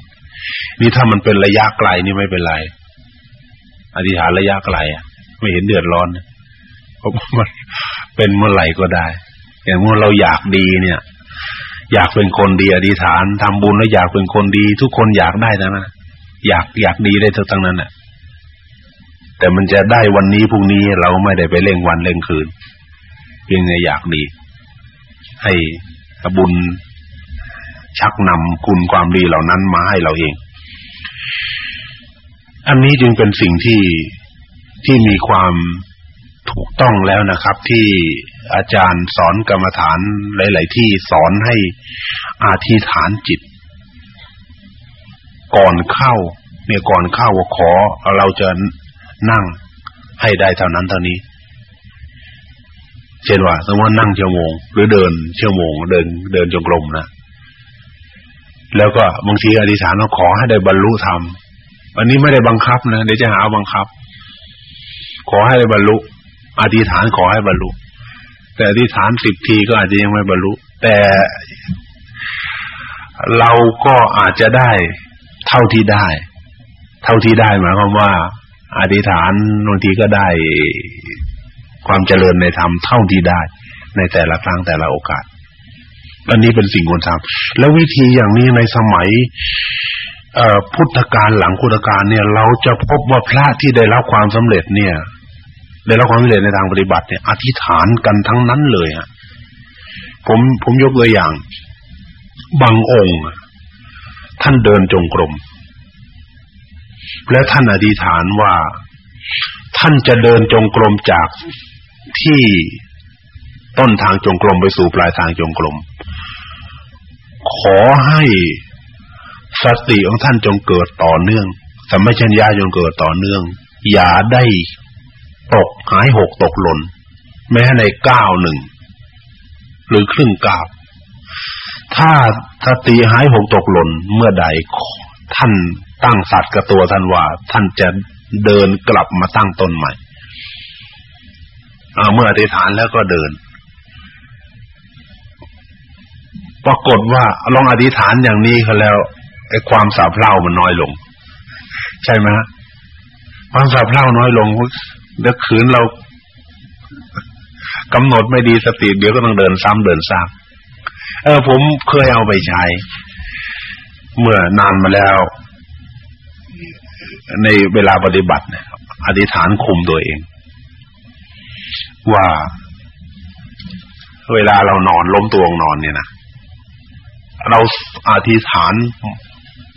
นี่ถ้ามันเป็นระยะไกลนี่ไม่เป็นไร อธิษฐานระยะไกลไม่เห็นเดือดร้อนเพราะมันเป็นเมื่อไหร่ก็ได้ อย่างเมื่อเราอยากดีเนี่ย อยากเป็นคนดี อธิษฐานทำบุญแล้วอยากเป็นคนดี ทุกคนอยากได้นะนะอยากอยากดีได้ทั้งนั้นน่ะ แต่มันจะได้วันนี้พรุ่งนี้เราไม่ได้ไปเร่งวันเร่งคืนเพียงแค่อยากดี ให้บุญ ชักนำคุณความดีเหล่านั้นมาให้เราเอง อันนี้จึงเป็นสิ่งที่ที่มีความถูกต้องแล้วนะครับ ที่อาจารย์สอนกรรมฐานหลาย ๆ ที่สอนให้อาธิษฐานจิต ก่อนเข้า เนี่ยก่อนเข้าว่าขอเราจะนั่งให้ได้เท่านั้นเท่านี้ เช่นว่าสมมตินั่งชั่วโมง หรือเดินชั่วโมง เดินเดินจงกรมนะ แล้วก็บางทีอธิษฐานว่าขอให้ได้บรรลุธรรมอันนี้ไม่ได้บังคับนะเดี๋ยวจะหาบังคับ ขอให้ได้บรรลุอธิษฐานขอให้บรรลุ แต่อธิษฐานสิบทีก็อาจจะยังไม่บรรลุ แต่เราก็อาจจะได้เท่าที่ได้ เท่าที่ได้หมายความว่า อธิษฐานบางทีก็ได้ความเจริญในธรรมเท่าที่ได้ ในแต่ละครั้งแต่ละโอกาส อันนี้เป็นสิ่งควรทำแล้ววิธีอย่างนี้ในสมัยพุทธกาลหลังพุทธกาลเนี่ย เราจะพบว่าพระที่ได้รับความสำเร็จเนี่ย ได้รับความสำเร็จในทางปฏิบัติเนี่ยอธิษฐานกันทั้งนั้นเลยฮะผมผมยกตัวอย่าง บางองค์ ท่านเดินจงกรมและท่านอธิษฐานว่าท่านจะเดินจงกรมจากที่ต้นทางจงกรมไปสู่ปลายทางจงกรม ขอให้สติของท่านจงเกิดต่อเนื่องสัมมชัญญาจงเกิดต่อเนื่อง อย่าได้ตกหายหกตกหล่น แม้ในก้าวหนึ่งหรือครึ่งก้าวถ้าสติหายหกตกหล่นเมื่อใดท่านตั้งสัตว์กับตัวท่านว่า ท่านจะเดินกลับมาตั้งต้นใหม่เมื่ออธิษฐานแล้วก็เดิน ปรากฏว่าลองอธิษฐานอย่างนี้เขาแล้วไอ้ความสาบเล่ามันน้อยลง ใช่ไหมฮะความสาบเล่าน้อยลงเดี๋ยวขืนเรากำหนดไม่ดีสติเดี๋ยวก็ต้องเดินซ้ำเดินซ้ำเออ ผมเคยเอาไปใช้ เมื่อนานมาแล้ว ในเวลาปฏิบัติเนี่ยอธิษฐานคุมตัวเอง ว่า เวลาเรานอนล้มตัวงนอนเนี่ยนะ เราอธิษฐาน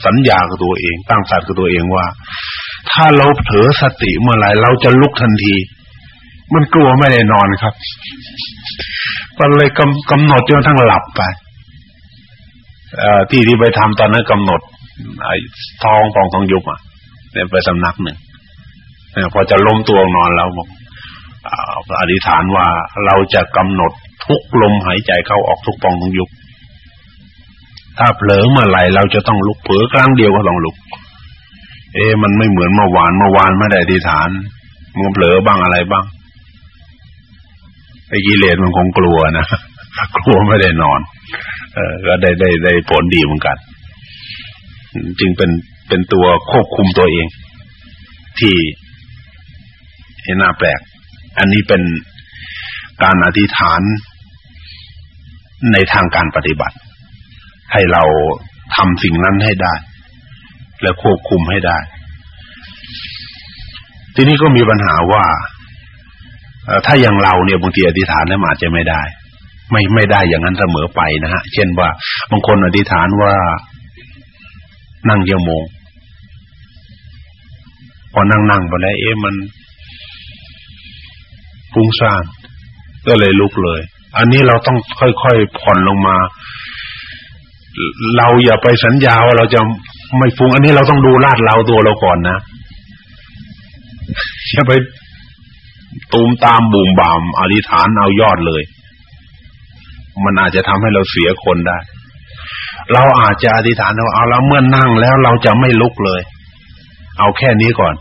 สัญญากับตัวเอง ตั้งสัตย์กับตัวเองว่า ถ้าเราเผลอสติเมื่อไหร่เราจะลุกทันที มันกลัวไม่ได้นอนครับมันเลยกำกำหนดจนทั้งหลับไปที่ที่ไปทำตอนนั้นกำหนดไอ้ทองปองทองยุบอะเนี่ยไปสำนักหนึ่งเนี่ยพอจะล้มตัวนอนแล้วบอกอธิษฐานว่าเราจะกำหนดทุกลมหายใจเข้าออกทุกปองทองยุบ ถ้าเผลอเมื่อไหร่เราจะต้องลุกเผลอครั้งเดียวก็ต้องลุก เอ๊มันไม่เหมือนเมื่อวานเมื่อวานไม่ได้อธิษฐานมันเผลอบ้างอะไรบ้างไอ้กิเลสมันคงกลัวนะกลัวไม่ได้นอน เออก็ได้ได้ได้ผลดีเหมือนกัน จึงเป็นเป็นตัวควบคุมตัวเอง ที่เห็นหน้าแปลก อันนี้เป็นการอธิษฐานในทางการปฏิบัติ ให้เราทำสิ่งนั้นให้ได้ และควบคุมให้ได้ ทีนี้ก็มีปัญหาว่าถ้าอย่างเราเนี่ยบางทีอธิษฐานแล้วอาจจะไม่ได้ ไม่ไม่ได้อย่างนั้นเสมอไปนะฮะ เช่นว่าบางคนอธิษฐานว่านั่งเยโมงพอนั่งนั่งไปแล้วเอ๊ะมันฟุ้งซ่านก็เลยลุกเลย อันนี้เราต้องค่อยๆผ่อนลงมา เราอย่าไปสัญญาว่าเราจะไม่ฟุ้งอันนี้เราต้องดูลาดเราตัวเราก่อนนะอย่าไปตูมตามบุ่มบามอธิษฐานเอายอดเลย มันอาจจะทำให้เราเสียคนได้ เราอาจจะอธิษฐานว่าเอาแล้วเมื่อนั่งแล้วเราจะไม่ลุกเลย เอาแค่นี้ก่อน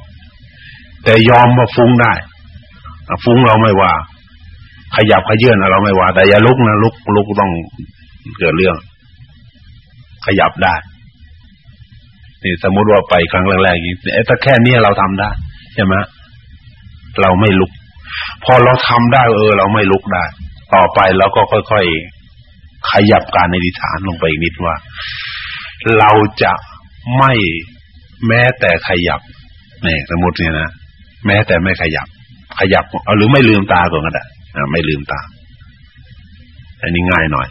แต่ยอมมาฟุ้งได้ฟุ้งเราไม่ว่า ขยับขยื่นเราไม่ว่า แต่อย่าลุกนะลุกลุกต้องเกิดเรื่อง ขยับได้นี่สมมติว่าไปครั้งแรกๆอย่างนี้แต่แค่นี้เราทำได้ใช่ไหมเราไม่ลุก พอเราทำได้เออ เราไม่ลุกได้ ต่อไปเราก็ค่อยๆขยับการในดิฐานลงไปอีกนิดว่า เราจะไม่แม้แต่ขยับนี่สมมติเนี่ยนะแม้แต่ไม่ขยับ ขยับเอาหรือไม่ลืมตาก่อนก็ได้ไม่ลืมตา อันนี้ง่ายหน่อย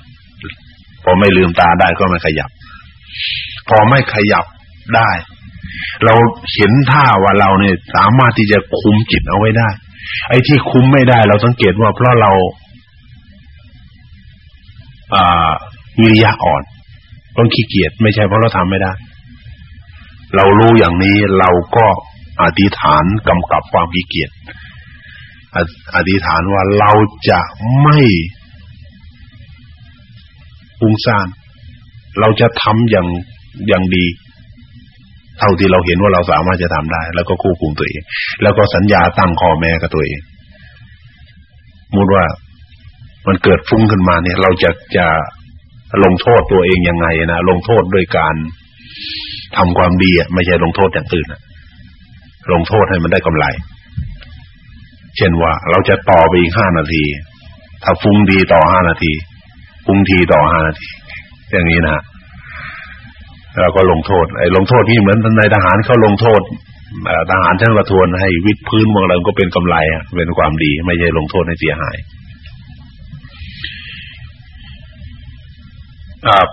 พอไม่ลืมตาได้ก็ไม่ขยับ พอไม่ขยับได้ เราเห็นท่าว่าเราเนี่ยสามารถที่จะคุมจิตเอาไว้ได้ ไอ้ที่คุมไม่ได้ เราสังเกตว่าเพราะเราอ่าวิริยะอ่อนต้องขี้เกียจไม่ใช่เพราะเราทำไม่ได้ เรารู้อย่างนี้เราก็อธิษฐานกำกับความขี้เกียจอธิษฐานว่าเราจะไม่ฟุ้งซ่าน เราจะทำอย่างอย่างดี เท่าที่เราเห็นว่าเราสามารถจะทำได้ แล้วก็ควบคุมตัวเอง แล้วก็สัญญาตั้งข้อแม้กับตัวเองมุดว่ามันเกิดฟุ้งขึ้นมาเนี่ย เราจะจะลงโทษตัวเองยังไงนะลงโทษด้วยการทำความดีอะไม่ใช่ลงโทษอย่างอื่นลงโทษให้มันได้กำไร เช่นว่า เราจะต่อไปอีกห้านาที ถ้าฟุ้งดีต่อห้านาทีฟุ้งทีต่อห้านาที อย่างนี้นะเราก็ลงโทษไอ้ลงโทษนี่เหมือนในทหารเขาลงโทษทหารชั้นประทวนให้วิดพื้นเมืองเราก็เป็นกำไรอะเป็นความดี ไม่ใช่ลงโทษให้เสียหายอ่า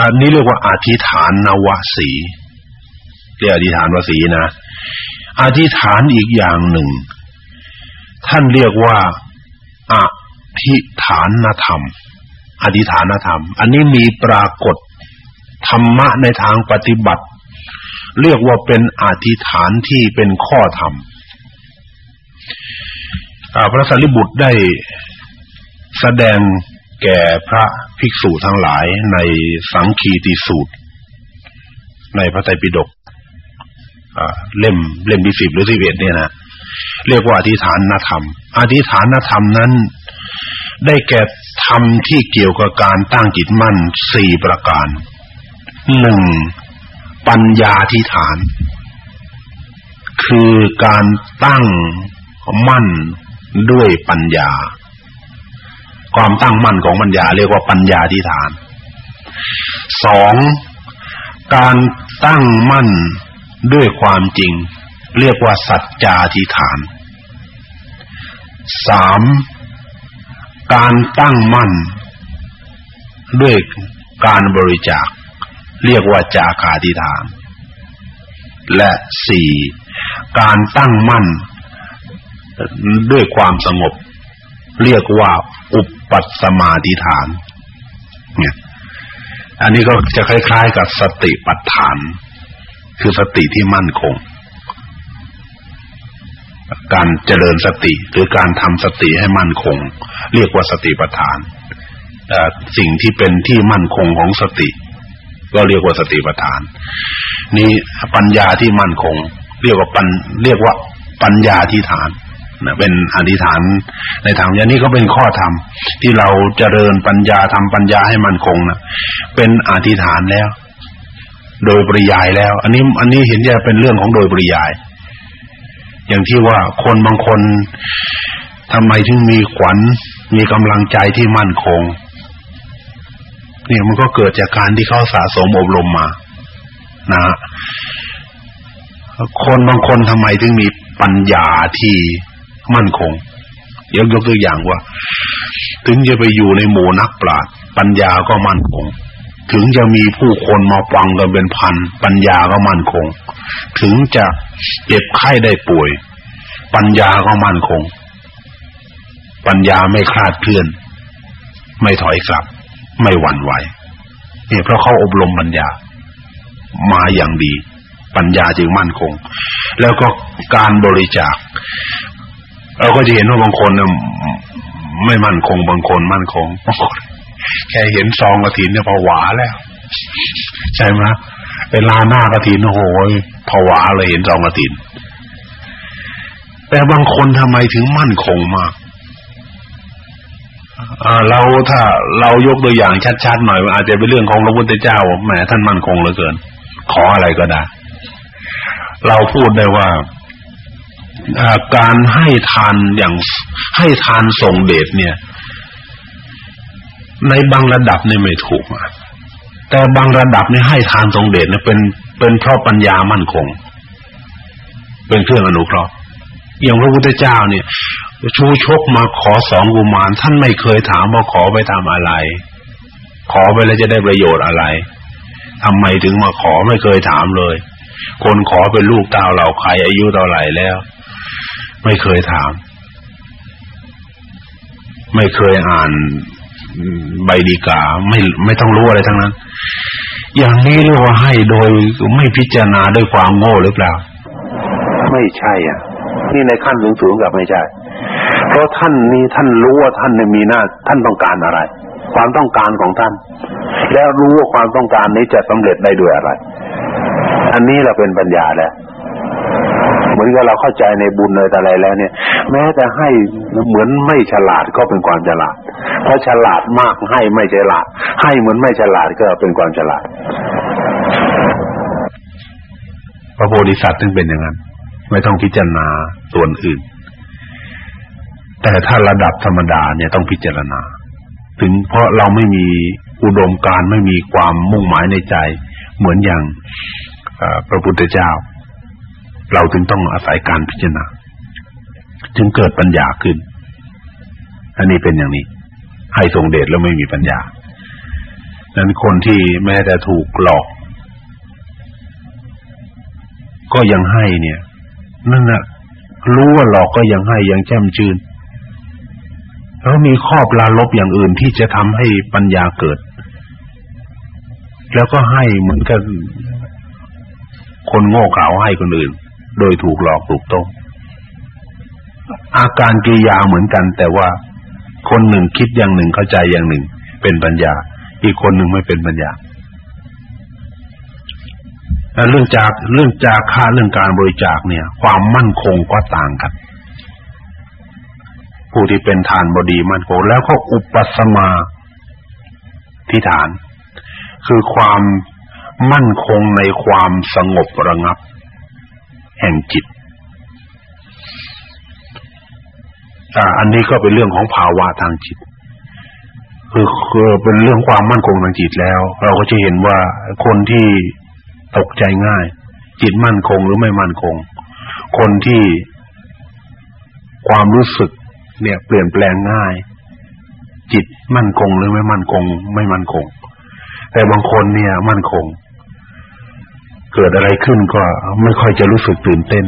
อันนี้เรียกว่าอธิษฐานนวสีเรียกอธิษฐานวสีนะอธิษฐานอีกอย่างหนึ่ง ท่านเรียกว่าอธิฐานธรรม อธิฐานธรรม อันนี้มีปรากฏธรรมะในทางปฏิบัติ เรียกว่าเป็นอธิฐานที่เป็นข้อธรรมพระสารีบุตรได้แสดงแก่พระภิกษุทั้งหลายในสังคีติสูตร ในพระไตรปิฎกเล่มเล่มที่สิบหรือสิบเอ็ดเนี่ยนะเรียกว่าอธิฐานธรรมอธิฐานธรรมนั้น ได้แก่ธรรมที่เกี่ยวกับการตั้งจิตมั่นสี่ประการหนึ่งปัญญาธิฐาน คือการตั้งมั่นด้วยปัญญา ความตั้งมั่นของปัญญาเรียกว่าปัญญาธิฐานสองการตั้งมั่นด้วยความจริง เรียกว่าสัจจาธิฐานสาม การตั้งมั่น ด้วยการบริจาค เรียกว่าจาคาธิฐาน และสี่การตั้งมั่น ด้วยความสงบ เรียกว่าอุปปัสมาธิฐานเนี่ยอันนี้ก็จะคล้าย ๆ กับสติปัฏฐาน คือสติที่มั่นคง การเจริญสติหรือการทำสติให้มั่นคง เรียกว่าสติปัฏฐานสิ่งที่เป็นที่มั่นคงของสติ ก็เรียกว่าสติปัฏฐาน นี่ปัญญาที่มั่นคง เรียกว่าปัญเรียกว่าปัญญาที่ฐานนะเป็นอธิษฐานในทางอย่างนี้ก็เป็นข้อธรรมที่เราเจริญปัญญาทำปัญญาให้มั่นคงนะเป็นอธิษฐานแล้ว โดยปริยายแล้ว อันนี้อันนี้เห็นจะเป็นเรื่องของโดยปริยาย อย่างที่ว่าคนบางคนทำไมถึงมีขวัญ มีกำลังใจที่มั่นคง เนี่ยมันก็เกิดจากการที่เขาสะสมอบรมมา นะคนบางคนทำไมถึงมีปัญญาที่มั่นคงยกยกตัวอย่างว่า ถึงจะไปอยู่ในหมู่นักปราชญ์ปัญญาก็มั่นคง ถึงจะมีผู้คนมาฟังกันเป็นพัน ปัญญาก็มั่นคง ถึงจะเจ็บไข้ได้ป่วย ปัญญาก็มั่นคง ปัญญาไม่คลาดเคลื่อน ไม่ถอยกลับ ไม่หวั่นไหวเนี่ยเพราะเขาอบรมปัญญา มาอย่างดี ปัญญาจึงมั่นคง แล้วก็การบริจาคเราก็จะเห็นว่าบางคนเนี่ยไม่มั่นคงบางคนมั่นคงบางคน แค่เห็นซองกระถินเนี่ยผวาแล้ว ใช่ไหมเวลาหน้ากระถินโอ้โหผวาเลยเห็นซองกระถิน แต่บางคนทำไมถึงมั่นคงมากเราถ้าเรายกตัวอย่างชัดๆหน่อยอาจจะเป็นเรื่องของพระพุทธเจ้าแหมท่านมั่นคงเหลือเกิน ขออะไรก็ได้ เราพูดได้ว่าการให้ทานอย่างให้ทานส่งเดชเนี่ย ในบางระดับเนี่ยไม่ถูกแต่บางระดับเนี่ยให้ทานทรงเดชเนี่ยเป็นเป็นเพราะปัญญามั่นคง เป็นเครื่องอนุเคราะห์อย่างพระพุทธเจ้าเนี่ย ชูชกมาขอสองกุมารท่านไม่เคยถามว่าขอไปทำอะไร ขอไปแล้วจะได้ประโยชน์อะไรทำไมถึงมาขอไม่เคยถามเลย คนขอเป็นลูกเต้าเหล่าใครอายุเท่าไหร่แล้ว ไม่เคยถาม ไม่เคยอ่าน ใบดีกาไม่ไม่ต้องรู้อะไรทั้งนั้น อย่างนี้เรียกว่าให้โดยไม่พิจารณาด้วยความโง่หรือเปล่า ไม่ใช่อะ นี่ในขั้นสูงๆกับไม่ใช่ เพราะท่านนี้ท่านรู้ว่าท่านมีหน้า ท่านต้องการอะไร ความต้องการของท่าน แล้วรู้ว่าความต้องการนี้จะสำเร็จได้ด้วยอะไร อันนี้เราเป็นปัญญาแล้ว มือนกับเราเข้าใจในบุญเลยแต่อะไรแล้วเนี่ย แม้แต่ให้เหมือนไม่ฉลาดก็เป็นความฉลาด เพราะฉลาดมากให้ไม่ฉลาด ให้เหมือนไม่ฉลาดก็เป็นความฉลาด พระโพธิสัตว์ถึงเป็นอย่างนั้น ไม่ต้องพิจารณาส่วนอื่น แต่ถ้าระดับธรรมดาเนี่ยต้องพิจารณา ถึงเพราะเราไม่มีอุดมการไม่มีความมุ่งหมายในใจ เหมือนอย่างพระพุทธเจ้า เราจึงต้องอาศัยการพิจารณา จึงเกิดปัญญาขึ้น อันนี้เป็นอย่างนี้ ให้ทรงเดชแล้วไม่มีปัญญานั้นคนที่แม้แต่ถูกหลอก ก็ยังให้เนี่ย นั่นน่ะรู้ว่าหลอกก็ยังให้ยังแจ่มจืนแล้วมีข้อปลาลบอย่างอื่นที่จะทำให้ปัญญาเกิด แล้วก็ให้เหมือนกับคนโง่เขลาให้คนอื่น โดยถูกหลอกถูกต้มอาการกิริยาเหมือนกัน แต่ว่าคนหนึ่งคิดอย่างหนึ่งเข้าใจอย่างหนึ่ง เป็นปัญญา อีกคนหนึ่งไม่เป็นปัญญาเรื่องจากเรื่องจากค่าเรื่องการบริจาคเนี่ย ความมั่นคงก็ต่างกันผู้ที่เป็นฐานบดีมั่นคงแล้วก็อุปสมาธิฐาน คือความมั่นคงในความสงบระงับ แห่งจิตอ่าอันนี้ก็เป็นเรื่องของภาวะทางจิต คือคือเป็นเรื่องความมั่นคงทางจิตแล้ว เราก็จะเห็นว่าคนที่ตกใจง่าย จิตมั่นคงหรือไม่มั่นคง คนที่ความรู้สึก เนี่ย เปลี่ยนแปลงง่าย จิตมั่นคงหรือไม่มั่นคง ไม่มั่นคง แต่บางคนเนี่ย มั่นคง เกิดอะไรขึ้นก็ไม่ค่อยจะรู้สึกตื่นเต้น